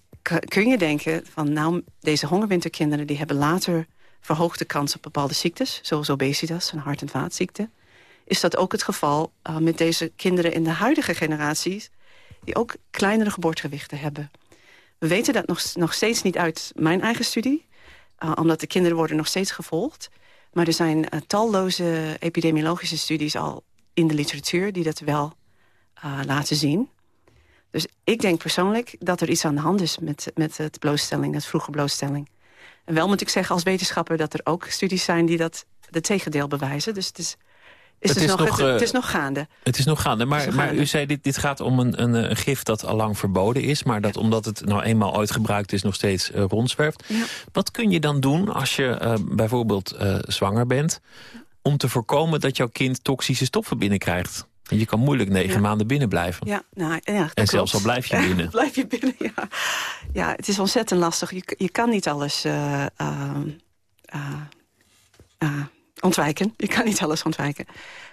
kun je denken van nou, deze hongerwinterkinderen... die hebben later verhoogde kans op bepaalde ziektes... zoals obesitas, een hart- en vaatziekte. Is dat ook het geval uh, met deze kinderen in de huidige generaties... die ook kleinere geboortegewichten hebben... We weten dat nog, nog steeds niet uit mijn eigen studie. Uh, omdat de kinderen worden nog steeds gevolgd. Maar er zijn uh, talloze epidemiologische studies al in de literatuur... die dat wel uh, laten zien. Dus ik denk persoonlijk dat er iets aan de hand is... met, met het blootstelling, dat vroege blootstelling. En wel moet ik zeggen als wetenschapper... dat er ook studies zijn die dat de tegendeel bewijzen. Dus het is is het, is nog, nog, het, het, is nog gaande. Het is nog gaande, maar, nog maar gaande. u zei dit, dit gaat om een, een, een, gif dat al lang verboden is... maar dat omdat het nou eenmaal uitgebruikt is nog steeds uh, rondzwerft. Ja. Wat kun je dan doen als je uh, bijvoorbeeld zwanger bent... om te voorkomen dat jouw kind toxische stoffen binnenkrijgt? En je kan moeilijk negen ja. maanden binnen blijven. Ja, nou, ja, en zelfs al blijf je binnen. blijf je binnen, ja. Ja, het is ontzettend lastig. Je, je kan niet alles uh, uh, ontwijken. Je kan niet alles ontwijken.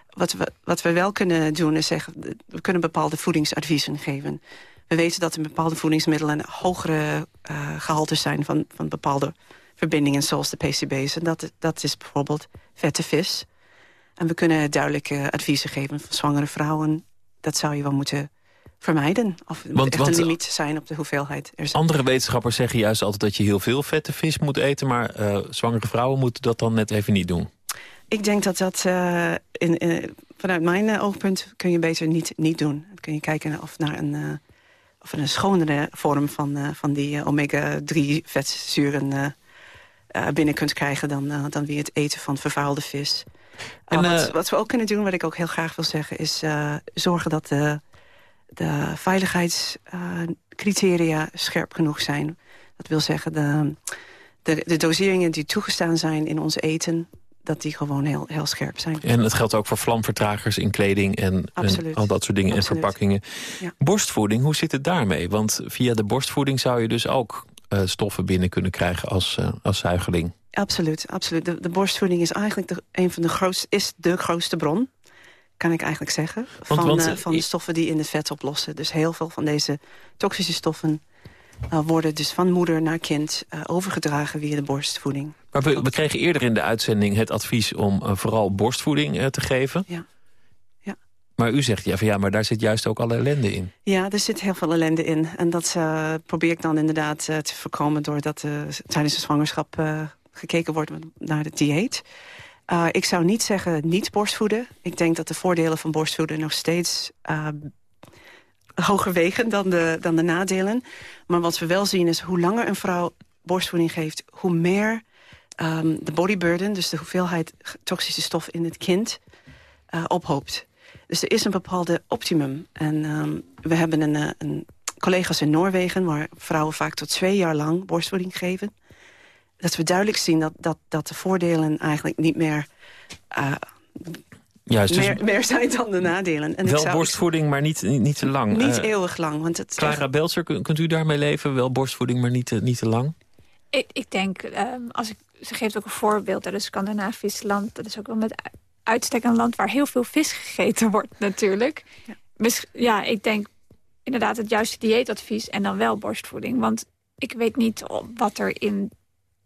Wat we, wat we wel kunnen doen is zeggen... we kunnen bepaalde voedingsadviezen geven. We weten dat er bepaalde voedingsmiddelen... hogere uh, gehaltes zijn van, van bepaalde verbindingen... zoals de PCB's. En dat, dat is bijvoorbeeld vette vis. En we kunnen duidelijke adviezen geven van zwangere vrouwen. Dat zou je wel moeten vermijden. Of er moet echt want, een limiet zijn op de hoeveelheid. Er andere wetenschappers zeggen juist altijd dat je heel veel vette vis moet eten... maar uh, zwangere vrouwen moeten dat dan net even niet doen. Ik denk dat dat uh, in, in, vanuit mijn uh, oogpunt kun je beter niet, niet doen. Dan kun je kijken of naar een, uh, of een schonere vorm van, van die omega-3 vetzuren binnen kunt krijgen... dan, dan wie het eten van vervuilde vis. En, wat, wat, we ook kunnen doen, wat ik ook heel graag wil zeggen... is zorgen dat de, de veiligheidscriteria scherp genoeg zijn. Dat wil zeggen, de, de, de doseringen die toegestaan zijn in ons eten dat die gewoon heel, heel scherp zijn. En het geldt ook voor vlamvertragers in kleding en, en al dat soort dingen Absoluut. en verpakkingen. Ja. Borstvoeding, hoe zit het daarmee? Want via de borstvoeding zou je dus ook uh, stoffen binnen kunnen krijgen als, uh, als zuigeling. Absoluut, absoluut. De, de borstvoeding is eigenlijk de, een van de grootste, is de grootste bron, kan ik eigenlijk zeggen, want, van, want, uh, van de stoffen die in het vet oplossen. Dus heel veel van deze toxische stoffen worden dus van moeder naar kind uh, overgedragen via de borstvoeding. Maar we, we, kregen eerder in de uitzending het advies om uh, vooral borstvoeding te geven. Ja. ja. Maar u zegt ja, van ja, maar daar zit juist ook alle ellende in. Ja, er zit heel veel ellende in. En dat uh, probeer ik dan inderdaad uh, te voorkomen... doordat uh, tijdens de zwangerschap gekeken wordt naar het dieet. Ik zou niet zeggen niet borstvoeden. Ik denk dat de voordelen van borstvoeden nog steeds hoger wegen dan de, dan de nadelen. Maar wat we wel zien is hoe langer een vrouw borstvoeding geeft... hoe meer um, de body burden, dus de hoeveelheid toxische stof in het kind, uh, ophoopt. Dus er is een bepaalde optimum. En um, we hebben een, een collega's in Noorwegen... waar vrouwen vaak tot twee jaar lang borstvoeding geven dat we duidelijk zien dat, dat, dat de voordelen eigenlijk niet meer... Uh, Juist, dus meer, meer zijn dan de nadelen. En wel borstvoeding, maar niet, niet, niet, te lang. Niet uh, eeuwig lang. Want het Clara Belzer, kunt u daarmee leven? Wel borstvoeding, maar niet te, niet te lang? Ik, ik denk, um, als ik, ze geeft ook een voorbeeld. Dat is Scandinavisch land. Dat is ook wel met uitstek een land waar heel veel vis gegeten wordt natuurlijk. Ja, Mis, ja ik denk inderdaad het juiste dieetadvies en dan wel borstvoeding. Want ik weet niet wat er in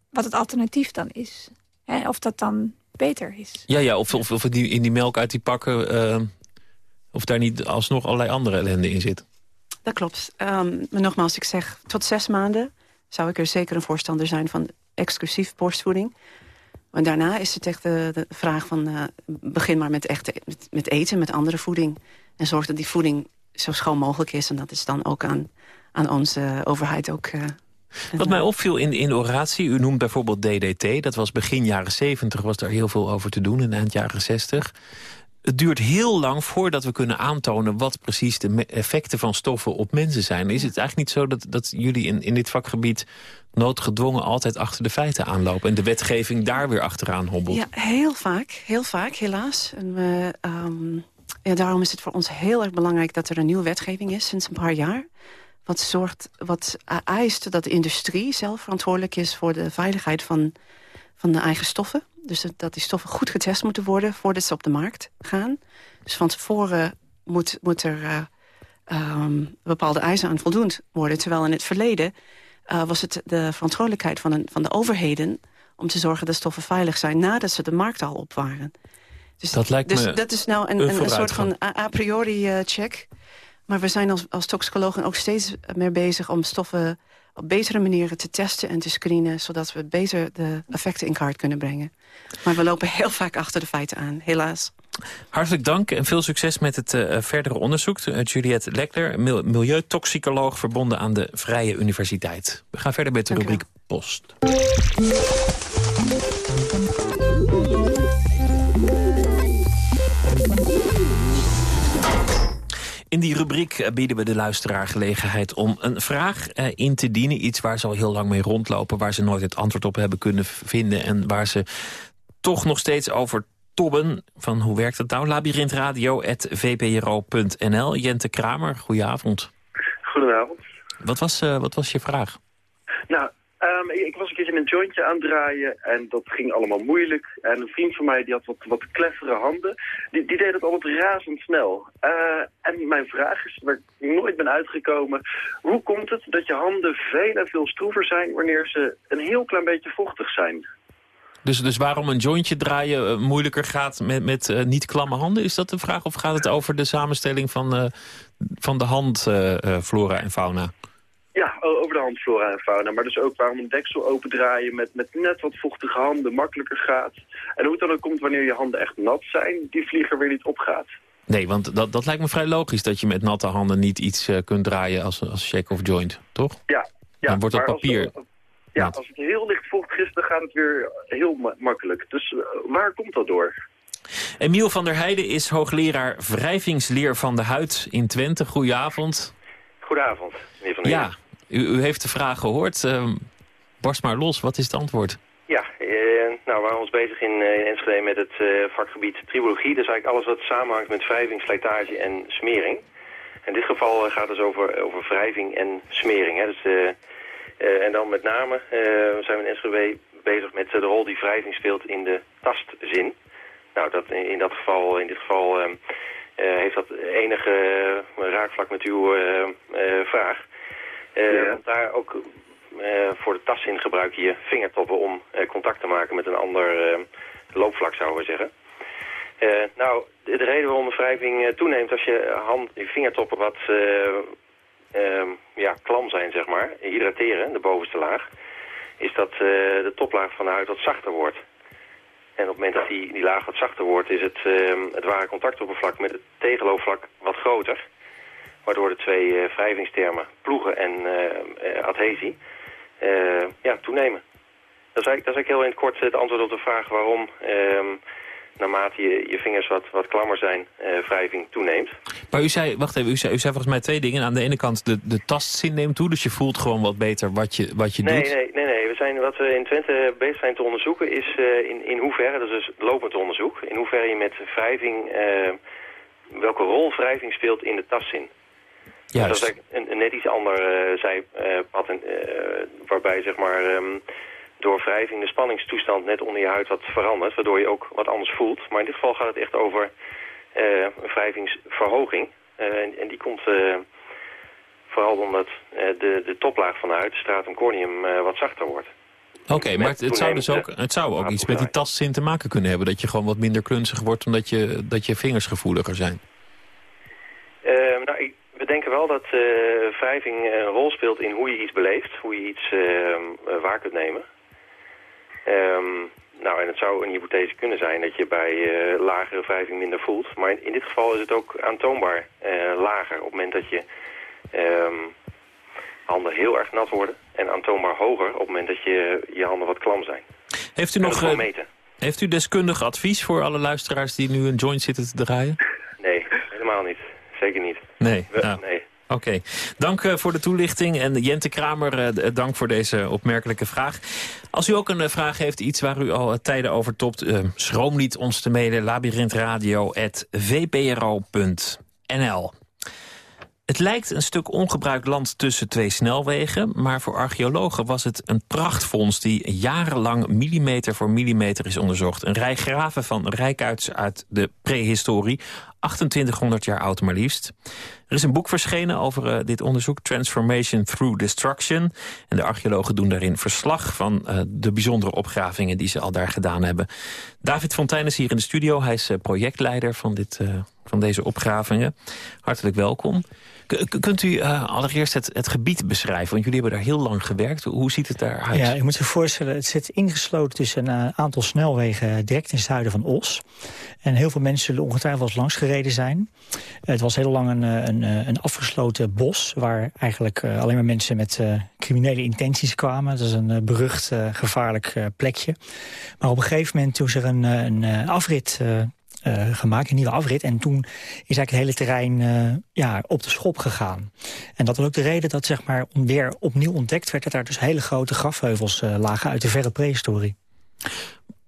wat het alternatief dan is. Hè? Of dat dan beter is. Ja, ja of, of, of die, in die melk uit die pakken... Uh, of daar niet alsnog allerlei andere ellende in zit. Dat klopt. Um, maar nogmaals, ik zeg tot zes maanden... zou ik er zeker een voorstander zijn van exclusief borstvoeding. Maar daarna is het echt de, de vraag van... Uh, begin maar met, echt, met, met, eten, met andere voeding. En zorg dat die voeding zo schoon mogelijk is. En dat is dan ook aan, aan onze overheid ook... Uh, wat mij opviel in, in de oratie, u noemt bijvoorbeeld DDT. Dat was begin jaren 70, was daar heel veel over te doen, in eind jaren 60. Het duurt heel lang voordat we kunnen aantonen... wat precies de effecten van stoffen op mensen zijn. Is het eigenlijk niet zo dat, dat jullie in, in dit vakgebied... noodgedwongen altijd achter de feiten aanlopen... en de wetgeving daar weer achteraan hobbelt? Ja, heel vaak. Heel vaak, helaas. En we, um, ja, daarom is het voor ons heel erg belangrijk... dat er een nieuwe wetgeving is sinds een paar jaar wat, zorgt, wat eist dat de industrie zelf verantwoordelijk is... voor de veiligheid van, van de eigen stoffen. Dus dat die stoffen goed getest moeten worden voordat ze op de markt gaan. Dus van tevoren moet, moet er uh, um, bepaalde eisen aan voldoen worden. Terwijl in het verleden uh, was het de verantwoordelijkheid van, een, van de overheden... om te zorgen dat stoffen veilig zijn nadat ze de markt al op waren. Dus dat lijkt dus me dat is nou een, een, een soort van a, priori uh, check... Maar we zijn als, als toxicologen ook steeds meer bezig om stoffen op betere manieren te testen en te screenen... zodat we beter de effecten in kaart kunnen brengen. Maar we lopen heel vaak achter de feiten aan, helaas. Hartelijk dank en veel succes met het uh, verdere onderzoek. Uh, Juliette Lekler, mil milieutoxicoloog verbonden aan de Vrije Universiteit. We gaan verder met de dank rubriek Post. In die rubriek eh, bieden we de luisteraar gelegenheid om een vraag uh, in te dienen. Iets waar ze al heel lang mee rondlopen, waar ze nooit het antwoord op hebben kunnen vinden... en waar ze toch nog steeds over tobben. Van hoe werkt het nou? Labyrinthradio.vpro.nl. Jente Kramer, goedenavond. Goedenavond. Wat was, uh, wat was je vraag? Nou, Um, ik was een keer een jointje aan het draaien en dat ging allemaal moeilijk. En een vriend van mij die had wat, wat kleffere handen, die, die deed het altijd razendsnel. Uh, en mijn vraag is, waar ik nooit ben uitgekomen, hoe komt het dat je handen veel en veel stroever zijn wanneer ze een heel klein beetje vochtig zijn? Dus, dus waarom een jointje draaien uh, moeilijker gaat met, met uh, niet klamme handen? Is dat de vraag? Of gaat het over de samenstelling van, van de handflora en fauna? Ja, over de handflora en fauna. Maar dus ook waarom een deksel opendraaien met, met net wat vochtige handen makkelijker gaat. En hoe het dan ook komt wanneer je handen echt nat zijn, die vlieger weer niet opgaat. Nee, want dat, dat lijkt me vrij logisch dat je met natte handen niet iets uh, kunt draaien als, als shake of joint, toch? Ja. ja dan wordt het papier... Als, ja, als het heel licht vochtig is, dan gaat het weer heel ma makkelijk. Dus uh, waar komt dat door? Emiel van der Heijden is hoogleraar wrijvingsleer van de huid in Twente. Goedenavond. Goedenavond, meneer Van der Ja, u, heeft de vraag gehoord. Uh, barst maar los, wat is het antwoord? Ja, uh, nou, we waren ons bezig in, uh, in met het uh, vakgebied tribologie. Dus eigenlijk alles wat samenhangt met wrijving, slijtage en smering. In dit geval gaat het dus over, over wrijving en smering. Hè. Dus, en dan met name zijn we in Enschede bezig met de rol die wrijving speelt in de tastzin. Nou, dat, in, dat geval, in dit geval ehm, heeft dat enige raakvlak met uw vraag. Ja. Want daar ook uh, voor de tasin gebruik je vingertoppen om uh, contact te maken met een ander loopvlak, zouden we zeggen. nou, de, de, reden waarom de wrijving toeneemt als je, hand, je vingertoppen wat ehm, ja, klam zijn, zeg maar, hydrateren, de bovenste laag, is dat de toplaag van de huid wat zachter wordt. En op het moment dat die, die laag wat zachter wordt, is het, ehm, het ware contactoppervlak met het tegenloopvlak wat groter. Waardoor de twee uh, wrijvingstermen, ploegen en adhesie, ja, toenemen. Dat is, eigenlijk, dat is eigenlijk heel in het kort het antwoord op de vraag waarom ehm, naarmate je, je vingers wat, wat klammer zijn, wrijving toeneemt. Maar u zei, wacht even, u zei, u zei volgens mij twee dingen. Aan de ene kant de, de tastzin neemt toe, dus je voelt gewoon wat beter wat je, wat je nee, doet. Nee, nee, nee. We zijn, wat we in Twente bezig zijn te onderzoeken is uh, in, in hoeverre, dat is dus lopend onderzoek, in hoeverre je met wrijving, uh, welke rol wrijving speelt in de tastzin. Juist. Dus dat is een, een net iets ander uh, zijpad, waarbij zeg maar... Um, door wrijving de spanningstoestand net onder je huid wat verandert, waardoor je ook wat anders voelt. Maar in dit geval gaat het echt over uh, een wrijvingsverhoging. Uh, en, en, die komt uh, vooral omdat de, de toplaag van de huid, de stratum corneum, wat zachter wordt. Oké, okay, maar het, het, zou dus ook, het zou ook iets met die tastzin te maken kunnen hebben. Dat je gewoon wat minder klunzig wordt omdat je, dat je vingers gevoeliger zijn. Ehm, nou, ik, we denken wel dat wrijving een rol speelt in hoe je iets beleeft. Hoe je iets ehm, waar kunt nemen. Um, nou, en het zou een hypothese kunnen zijn dat je bij uh, lagere wrijving minder voelt. Maar in, in, dit geval is het ook aantoonbaar uh, lager op het moment dat je um, handen heel erg nat worden. En aantoonbaar hoger op het moment dat je, je handen wat klam zijn. Heeft u nog uh, heeft u deskundig advies voor alle luisteraars die nu een joint zitten te draaien? Nee, helemaal niet. Zeker niet. Nee, We, nou. nee. Oké, okay. dank uh, voor de toelichting. En Jente Kramer, uh, dank voor deze opmerkelijke vraag. Als u ook een uh, vraag heeft, iets waar u al tijden over topt... schroom niet ons te mailen, labyrinthradio.vpro.nl. Het lijkt een stuk ongebruikt land tussen twee snelwegen... maar voor archeologen was het een prachtvondst... die jarenlang millimeter voor millimeter is onderzocht. Een rij graven van rijkuits uit de prehistorie... 2800 jaar oud maar liefst. Er is een boek verschenen over uh, dit onderzoek, Transformation Through Destruction. En de archeologen doen daarin verslag van uh, de bijzondere opgravingen die ze al daar gedaan hebben. David Fontijn is hier in de studio. Hij is uh, projectleider van, dit, van deze opgravingen. Hartelijk welkom. Kunt u allereerst het, gebied beschrijven? Want jullie hebben daar heel lang gewerkt. Hoe ziet het daaruit? Ja, je moet zich voorstellen, het zit ingesloten tussen een aantal snelwegen direct in het zuiden van Os. En heel veel mensen zullen ongetwijfeld langs gereden zijn. Het was heel lang een, een, een afgesloten bos... waar eigenlijk alleen maar mensen met uh, criminele intenties kwamen. Dat is een berucht gevaarlijk plekje. Maar op een gegeven moment toen is er een, een afrit... gemaakt, een nieuwe afrit. En toen is eigenlijk het hele terrein ja, op de schop gegaan. En dat was ook de reden dat zeg maar, weer opnieuw ontdekt werd... dat daar dus hele grote grafheuvels lagen uit de verre prehistorie.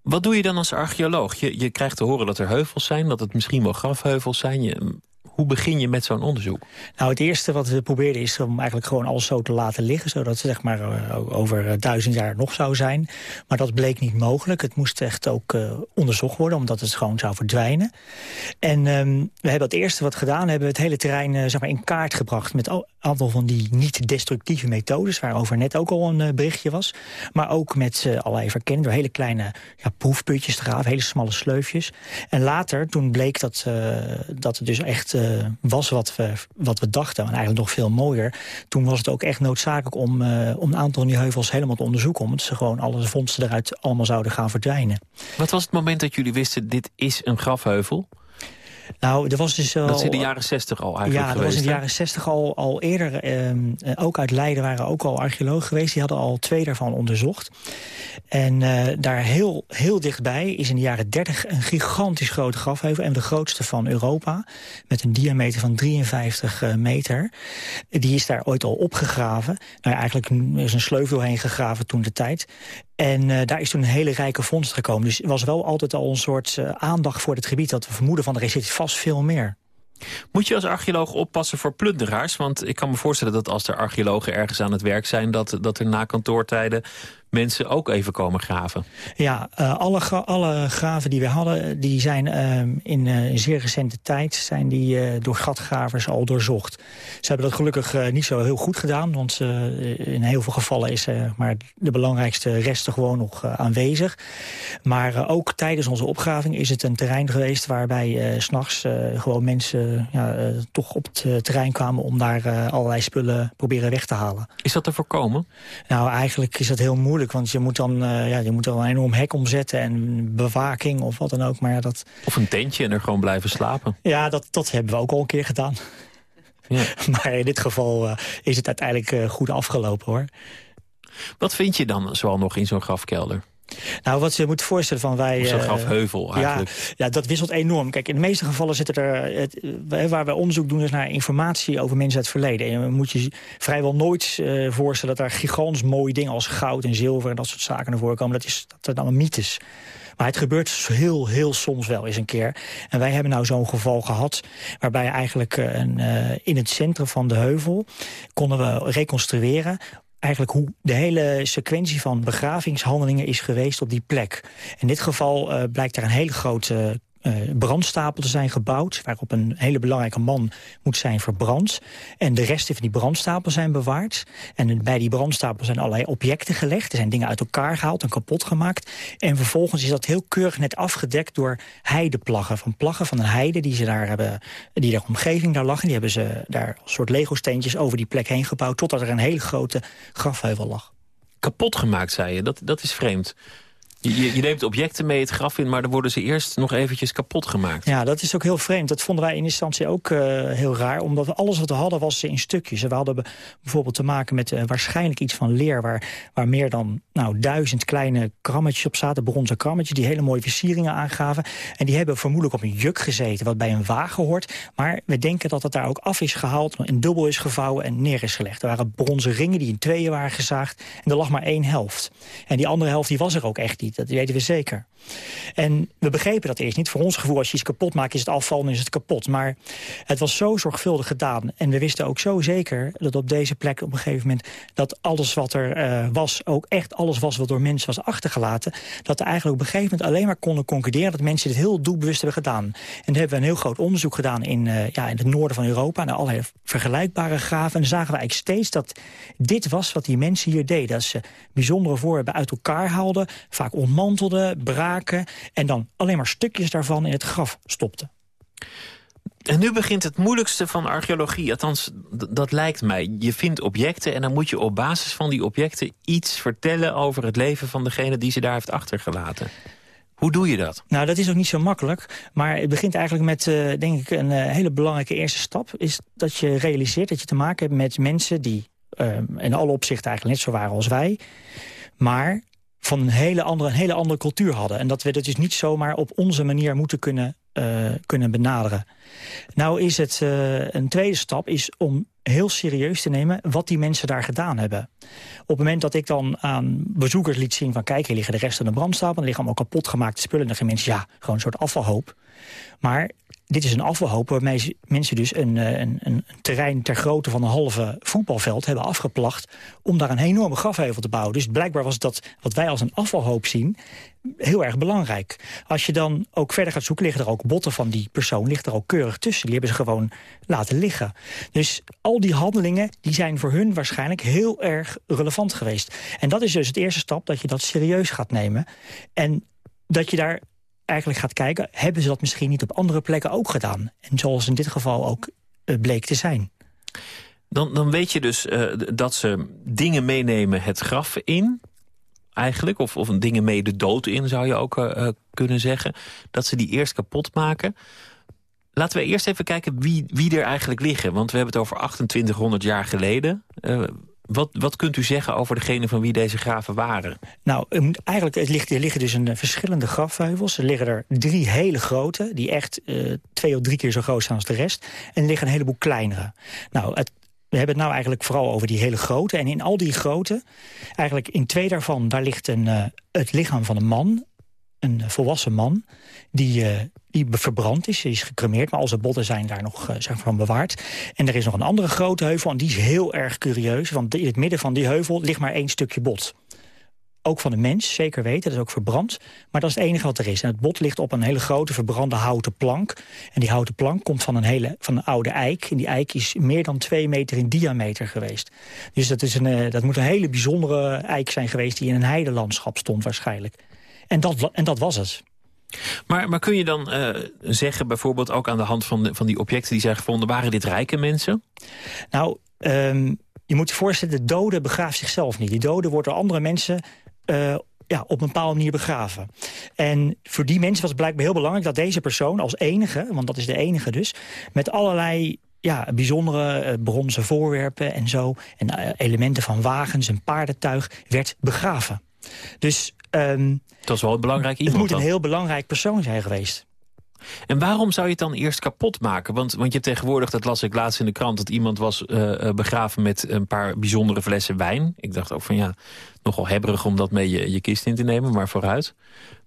Wat doe je dan als archeoloog? Je, je krijgt te horen dat er heuvels zijn, dat het misschien wel grafheuvels zijn. Je, hoe begin je met zo'n onderzoek? Nou, het eerste wat we probeerden is om eigenlijk gewoon alles zo te laten liggen... zodat het zeg maar uh, over uh, duizend jaar nog zou zijn. Maar dat bleek niet mogelijk. Het moest echt ook uh, onderzocht worden, omdat het gewoon zou verdwijnen. En um, we hebben het eerste wat gedaan, hebben we het hele terrein zeg maar in kaart gebracht... met een aantal van die niet-destructieve methodes... waarover net ook al een berichtje was. Maar ook met allerlei verkenning door hele kleine ja, proefputjes te graven... hele smalle sleufjes. En later, toen bleek dat, dat het dus echt was wat we, wat we dachten. En eigenlijk nog veel mooier. Toen was het ook echt noodzakelijk om, uh, om een aantal van die heuvels helemaal te onderzoeken. Omdat ze gewoon alle vondsten eruit allemaal zouden gaan verdwijnen. Wat was het moment dat jullie wisten, dit is een grafheuvel? Nou, er was dus al, dat is in de jaren 60 al eigenlijk Ja, dat geweest, was in de jaren 60 al, al eerder. Eh, ook uit Leiden waren ook al archeologen geweest. Die hadden al twee daarvan onderzocht. En uh, daar heel, heel dichtbij is in de jaren 30 een gigantisch grote grafheuvel. En de grootste van Europa. Met een diameter van 53 uh, meter. Die is daar ooit al opgegraven. Nou, eigenlijk is een sleuf doorheen gegraven toen de tijd. En uh, daar is toen een hele rijke vondst gekomen. Dus er was wel altijd al een soort uh, aandacht voor het gebied... dat we vermoeden van er zit vast veel meer. Moet je als archeoloog oppassen voor plunderaars? Want ik kan me voorstellen dat als er archeologen ergens aan het werk zijn... dat, dat er na kantoortijden mensen ook even komen graven. Ja, uh, alle, gra alle graven die we hadden, die zijn uh, in uh, zeer recente tijd zijn die, uh, door gatgravers al doorzocht. Ze hebben dat gelukkig niet zo heel goed gedaan, want in heel veel gevallen is maar de belangrijkste resten gewoon nog aanwezig. Maar ook tijdens onze opgraving is het een terrein geweest waarbij uh, s'nachts gewoon mensen ja, toch op het terrein kwamen om daar allerlei spullen proberen weg te halen. Is dat te voorkomen? Nou, eigenlijk is dat heel moeilijk want je moet dan, uh, ja, je moet dan een enorm hek omzetten... en bewaking of wat dan ook. Maar dat... Of een tentje en er gewoon blijven slapen. Ja, dat, dat hebben we ook al een keer gedaan. Ja. maar in dit geval uh, is het uiteindelijk uh, goed afgelopen, hoor. Wat vind je dan zoal nog in zo'n grafkelder? Nou, wat je moet voorstellen van wij... Zo'n grafheuvel eigenlijk. Ja, ja, dat wisselt enorm. Kijk, in de meeste gevallen zitten er... Het, waar wij onderzoek doen is naar informatie over mensen uit het verleden. En dan moet je vrijwel nooit uh, voorstellen dat daar gigantisch mooie dingen... als goud en zilver en dat soort zaken naar voren komen. Dat, is, dat zijn allemaal mythes. Maar het gebeurt heel, heel soms wel eens een keer. En wij hebben nou zo'n geval gehad... waarbij eigenlijk een, uh, in het centrum van de heuvel... konden we reconstrueren eigenlijk hoe de hele sequentie van begravingshandelingen is geweest op die plek. In dit geval uh, blijkt er een hele grote uh, brandstapel te zijn gebouwd... waarop een hele belangrijke man moet zijn verbrand. En de resten van die brandstapel zijn bewaard. En bij die brandstapel zijn allerlei objecten gelegd. Er zijn dingen uit elkaar gehaald en kapot gemaakt. En vervolgens is dat heel keurig net afgedekt door heideplaggen. Van plaggen van een heide die ze daar hebben, die de omgeving daar lag. En die hebben ze daar een soort Lego-steentjes over die plek heen gebouwd... totdat er een hele grote grafheuvel lag. Kapot gemaakt, zei je. Dat, dat is vreemd. Je, je, neemt objecten mee het graf in, maar dan worden ze eerst nog eventjes kapot gemaakt. Ja, dat is ook heel vreemd. Dat vonden wij in instantie ook uh, heel raar. Omdat alles wat we hadden was in stukjes. We hadden bijvoorbeeld te maken met uh, waarschijnlijk iets van leer... waar, waar meer dan nou, duizend kleine krammetjes op zaten. Bronzen krammetjes die hele mooie versieringen aangaven. En die hebben vermoedelijk op een juk gezeten, wat bij een wagen hoort. Maar we denken dat het daar ook af is gehaald, in dubbel is gevouwen en neer is gelegd. Er waren bronzen ringen die in tweeën waren gezaagd. En er lag maar één helft. En die andere helft die was er ook echt niet. Dat weten we zeker. En we begrepen dat eerst niet. Voor ons gevoel, als je iets kapot maakt, is het afval en is het kapot. Maar het was zo zorgvuldig gedaan. En we wisten ook zo zeker dat op deze plek op een gegeven moment... dat alles wat er uh, was, ook echt alles was wat door mensen was achtergelaten... dat eigenlijk op een gegeven moment alleen maar konden concluderen... dat mensen dit heel doelbewust hebben gedaan. En hebben we een heel groot onderzoek gedaan in, uh, ja, in het noorden van Europa... naar allerlei vergelijkbare graven. En zagen we eigenlijk steeds dat dit was wat die mensen hier deden. Dat ze bijzondere voorwerpen uit elkaar haalden, vaak ontmantelden, braken... en dan alleen maar stukjes daarvan in het graf stopten. En nu begint het moeilijkste van archeologie. Althans, dat lijkt mij. Je vindt objecten en dan moet je op basis van die objecten... iets vertellen over het leven van degene die ze daar heeft achtergelaten. Hoe doe je dat? Nou, dat is ook niet zo makkelijk. Maar het begint eigenlijk met, uh, denk ik, een uh, hele belangrijke eerste stap. Is dat je realiseert dat je te maken hebt met mensen die... Uh, in alle opzichten eigenlijk net zo waren als wij. Maar van een hele andere, een hele andere cultuur hadden. En dat we dat dus niet zomaar op onze manier moeten kunnen, uh, kunnen benaderen. Nou is het uh, een tweede stap is om heel serieus te nemen wat die mensen daar gedaan hebben. Op het moment dat ik dan aan bezoekers liet zien van... kijk, hier liggen de resten van de brandstapel... er liggen allemaal kapotgemaakte spullen... en dan mensen, ja, gewoon een soort afvalhoop. Maar dit is een afvalhoop waarmee mensen dus een, een, een, terrein ter grootte van een halve voetbalveld hebben afgeplacht om daar een enorme grafheuvel te bouwen. Dus blijkbaar was dat wat wij als een afvalhoop zien heel erg belangrijk. Als je dan ook verder gaat zoeken, liggen er ook botten van die persoon ligt er ook keurig tussen. Die hebben ze gewoon laten liggen. Dus al die handelingen die zijn voor hun waarschijnlijk heel erg relevant geweest. En dat is dus het eerste stap, dat je dat serieus gaat nemen. En dat je daar eigenlijk gaat kijken... hebben ze dat misschien niet op andere plekken ook gedaan? En zoals in dit geval ook uh, bleek te zijn. Dan, dan weet je dus uh, dat ze dingen meenemen het graf in, eigenlijk. Of, of dingen mee de dood in, zou je ook uh, kunnen zeggen. Dat ze die eerst kapot maken. Laten we eerst even kijken wie, wie er eigenlijk liggen. Want we hebben het over 2800 jaar geleden. Wat, wat kunt u zeggen over degene van wie deze graven waren? Nou, er, eigenlijk, het ligt, er liggen dus een, uh, verschillende grafheuvels. Er liggen er drie hele grote, die echt uh, twee of drie keer zo groot zijn als de rest. En er liggen een heleboel kleinere. Nou, het, we hebben het nou eigenlijk vooral over die hele grote. En in al die grote, eigenlijk in twee daarvan... daar ligt een, uh, het lichaam van een man, een volwassen man... die, uh, die verbrand is, die is gecremeerd... maar al zijn botten zijn daar nog uh, zijn van bewaard. En er is nog een andere grote heuvel en die is heel erg curieus... want in het midden van die heuvel ligt maar één stukje bot. Ook van de mens, zeker weten, dat is ook verbrand. Maar dat is het enige wat er is. En het bot ligt op een hele grote verbrande houten plank. En die houten plank komt van een, hele, van een oude eik. En die eik is meer dan twee meter in diameter geweest. Dus dat, is een, uh, dat moet een hele bijzondere eik zijn geweest... die in een heidelandschap stond waarschijnlijk. En dat, en dat was het. Maar, maar kun je dan uh, zeggen, bijvoorbeeld ook aan de hand van, de, van die objecten die zijn gevonden... waren dit rijke mensen? Nou, um, je moet je voorstellen, de dode begraaft zichzelf niet. Die dode wordt door andere mensen eh, ja, op een bepaalde manier begraven. En voor die mensen was het blijkbaar heel belangrijk... dat deze persoon als enige, want dat is de enige dus... met allerlei ja, bijzondere uh, bronzen voorwerpen en zo... en elementen van wagens en paardentuig werd begraven. Dus... Um, dat is wel een belangrijk iemand Het moet dan. een heel belangrijk persoon zijn geweest. En waarom zou je het dan eerst kapot maken? Want, want je tegenwoordig, dat las ik laatst in de krant... dat iemand was uh, begraven met een paar bijzondere flessen wijn. Ik dacht ook van ja, nogal hebberig om dat mee je, je kist in te nemen, maar vooruit.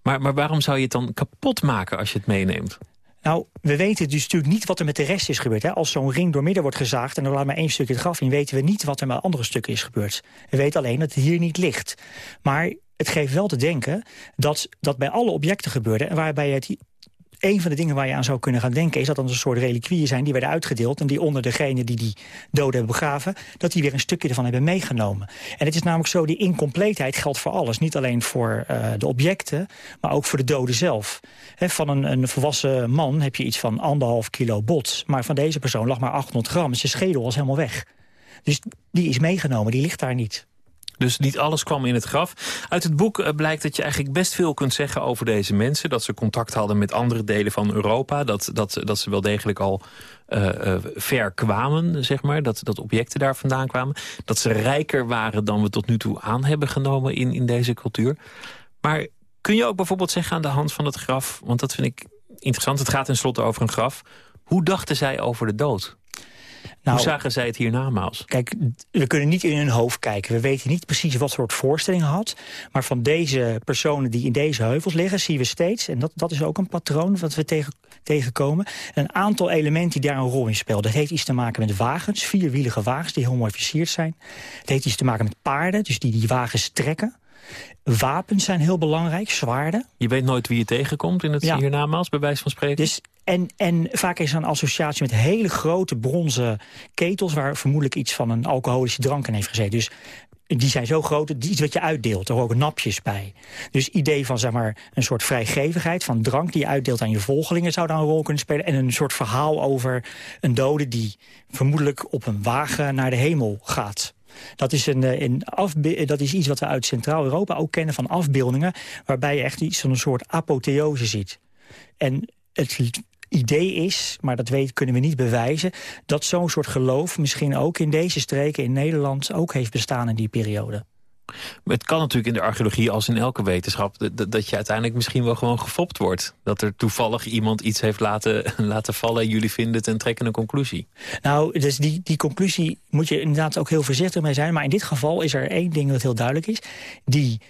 Maar, maar waarom zou je het dan kapot maken als je het meeneemt? Nou, we weten dus natuurlijk niet wat er met de rest is gebeurd. Hè? Als zo'n ring doormidden wordt gezaagd en er laat maar één stukje het graf in... weten we niet wat er met andere stukken is gebeurd. We weten alleen dat het hier niet ligt. Maar het geeft wel te denken dat dat bij alle objecten gebeurde... en waarbij het een van de dingen waar je aan zou kunnen gaan denken... is dat er een soort reliquieën zijn die werden uitgedeeld... en die onder degene die die doden hebben begraven... dat die weer een stukje ervan hebben meegenomen. En het is namelijk zo, die incompleetheid geldt voor alles. Niet alleen voor uh, de objecten, maar ook voor de doden zelf. Van een, een, volwassen man heb je iets van anderhalf kilo bot. Maar van deze persoon lag maar 800 gram. Zijn schedel was helemaal weg. Dus die is meegenomen, die ligt daar niet. Dus niet alles kwam in het graf. Uit het boek blijkt dat je eigenlijk best veel kunt zeggen over deze mensen. Dat ze contact hadden met andere delen van Europa. Dat, dat, dat ze wel degelijk al uh, uh, ver kwamen, zeg maar. Dat, dat objecten daar vandaan kwamen. Dat ze rijker waren dan we tot nu toe aan hebben genomen in, in deze cultuur. Maar kun je ook bijvoorbeeld zeggen aan de hand van het graf... want dat vind ik interessant, het gaat tenslotte over een graf... hoe dachten zij over de dood? Nou, Hoe zagen zij het hiernamaals? Kijk, we kunnen niet in hun hoofd kijken. We weten niet precies wat soort voorstellingen had. Maar van deze personen die in deze heuvels liggen... zien we steeds, en dat, dat is ook een patroon wat we tegen, tegenkomen... een aantal elementen die daar een rol in spelen. Dat heeft iets te maken met wagens, vierwielige wagens... die heel mooi versierd zijn. Het heeft iets te maken met paarden, dus die die wagens trekken. Wapens zijn heel belangrijk, zwaarden. Je weet nooit wie je tegenkomt in het ja. hiernamaals, bij wijze van spreken? Dus, en, en vaak is er een associatie met hele grote bronzen ketels... waar vermoedelijk iets van een alcoholische drank in heeft gezeten. Dus die zijn zo groot, iets wat je uitdeelt. Er horen napjes bij. Dus idee van zeg maar, een soort vrijgevigheid van drank... die je uitdeelt aan je volgelingen zou daar een rol kunnen spelen. En een soort verhaal over een dode die vermoedelijk op een wagen naar de hemel gaat. Dat is, een, een dat is iets wat we uit Centraal-Europa ook kennen van afbeeldingen... waarbij je echt iets van een soort apotheose ziet. En het idee is, maar dat weet, kunnen we niet bewijzen... dat zo'n soort geloof misschien ook in deze streken in Nederland... ook heeft bestaan in die periode. Het kan natuurlijk in de archeologie als in elke wetenschap... Dat, je uiteindelijk misschien wel gewoon gefopt wordt. Dat er toevallig iemand iets heeft laten, laten vallen... en jullie vinden het en trekken een conclusie. Nou, dus die, die conclusie moet je inderdaad ook heel voorzichtig mee zijn. Maar in dit geval is er één ding dat heel duidelijk is. Die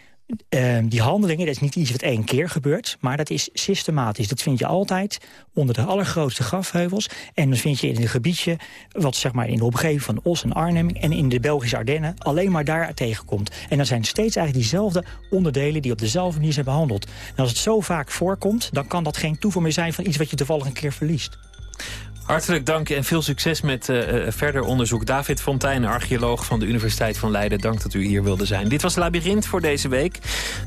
Uh, die handelingen, dat is niet iets wat één keer gebeurt... maar dat is systematisch. Dat vind je altijd onder de allergrootste grafheuvels. En dat vind je in een gebiedje... wat zeg maar in de omgeving van Os en Arnhem... en in de Belgische Ardennen alleen maar daar tegenkomt. En dan zijn steeds eigenlijk diezelfde onderdelen... die op dezelfde manier zijn behandeld. En als het zo vaak voorkomt... dan kan dat geen toeval meer zijn van iets wat je toevallig een keer verliest. Hartelijk dank en veel succes met uh, verder onderzoek. David Fontijn, archeoloog van de Universiteit van Leiden. Dank dat u hier wilde zijn. Dit was Labyrinth voor deze week.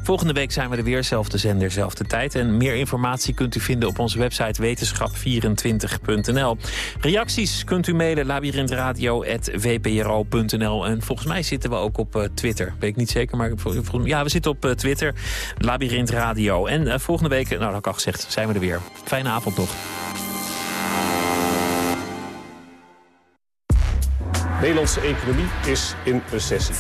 Volgende week zijn we er weer, zelfde zender, zelfde tijd. En meer informatie kunt u vinden op onze website wetenschap24.nl. Reacties kunt u mailen labyrinthradio.wpro.nl. En volgens mij zitten we ook op uh, Twitter. Weet ik niet zeker, maar ja, we zitten op Twitter. Labyrinth Radio. En volgende week, nou dat had ik al gezegd, zijn we er weer. Fijne avond nog. Nederlandse economie is in recessie.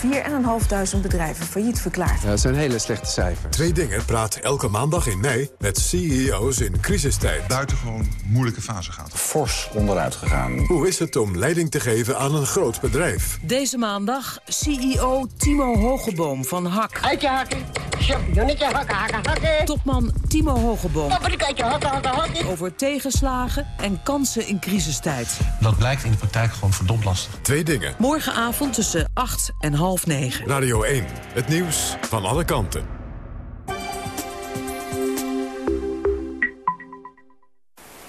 4.500 bedrijven failliet verklaard. Ja, dat zijn hele slechte cijfers. Twee dingen praat elke maandag in mei met CEO's in crisistijd. Buitengewoon moeilijke fase gaat. Fors onderuit gegaan. Hoe is het om leiding te geven aan een groot bedrijf? Deze maandag CEO Timo Hogeboom van Hak. Uitje hakken, champignonnetje hakken, hakken, hakken. Topman Timo Hogeboom. Paprikaatje hakken, hakken, hakken. Over tegenslagen en kansen in crisistijd. Dat blijkt in de praktijk gewoon verdomd lastig. Twee dingen. Morgenavond tussen 8 en half 9. Radio 1, het nieuws van alle kanten.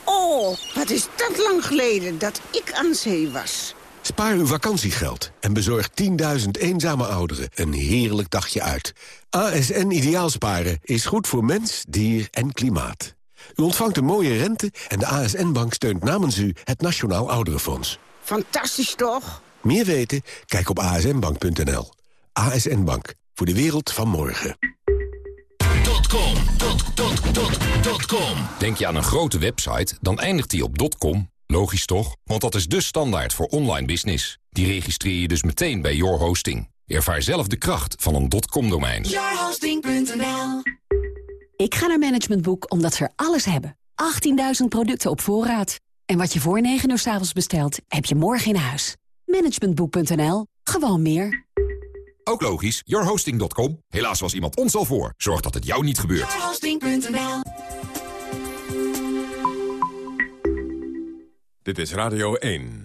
Oh, wat is dat lang geleden dat ik aan zee was. Spaar uw vakantiegeld en bezorg 10.000 eenzame ouderen een heerlijk dagje uit. ASN Ideaalsparen is goed voor mens, dier en klimaat. U ontvangt een mooie rente en de ASN-bank steunt namens u het Nationaal Ouderenfonds. Fantastisch toch? Meer weten? Kijk op asnbank.nl. ASN Bank. Voor de wereld van morgen. Denk je aan een grote website, dan eindigt die op .com. Logisch toch? Want dat is de standaard voor online business. Die registreer je dus meteen bij Your Hosting. Ervaar zelf de kracht van een .com-domein. Yourhosting.nl Ik ga naar Management Boek omdat ze er alles hebben. 18.000 producten op voorraad. En wat je voor 9 uur s avonds bestelt, heb je morgen in huis. Managementboek.nl. Gewoon meer. Ook logisch, yourhosting.com. Helaas was iemand ons al voor. Zorg dat het jou niet gebeurt. Yourhosting.nl Dit is Radio 1.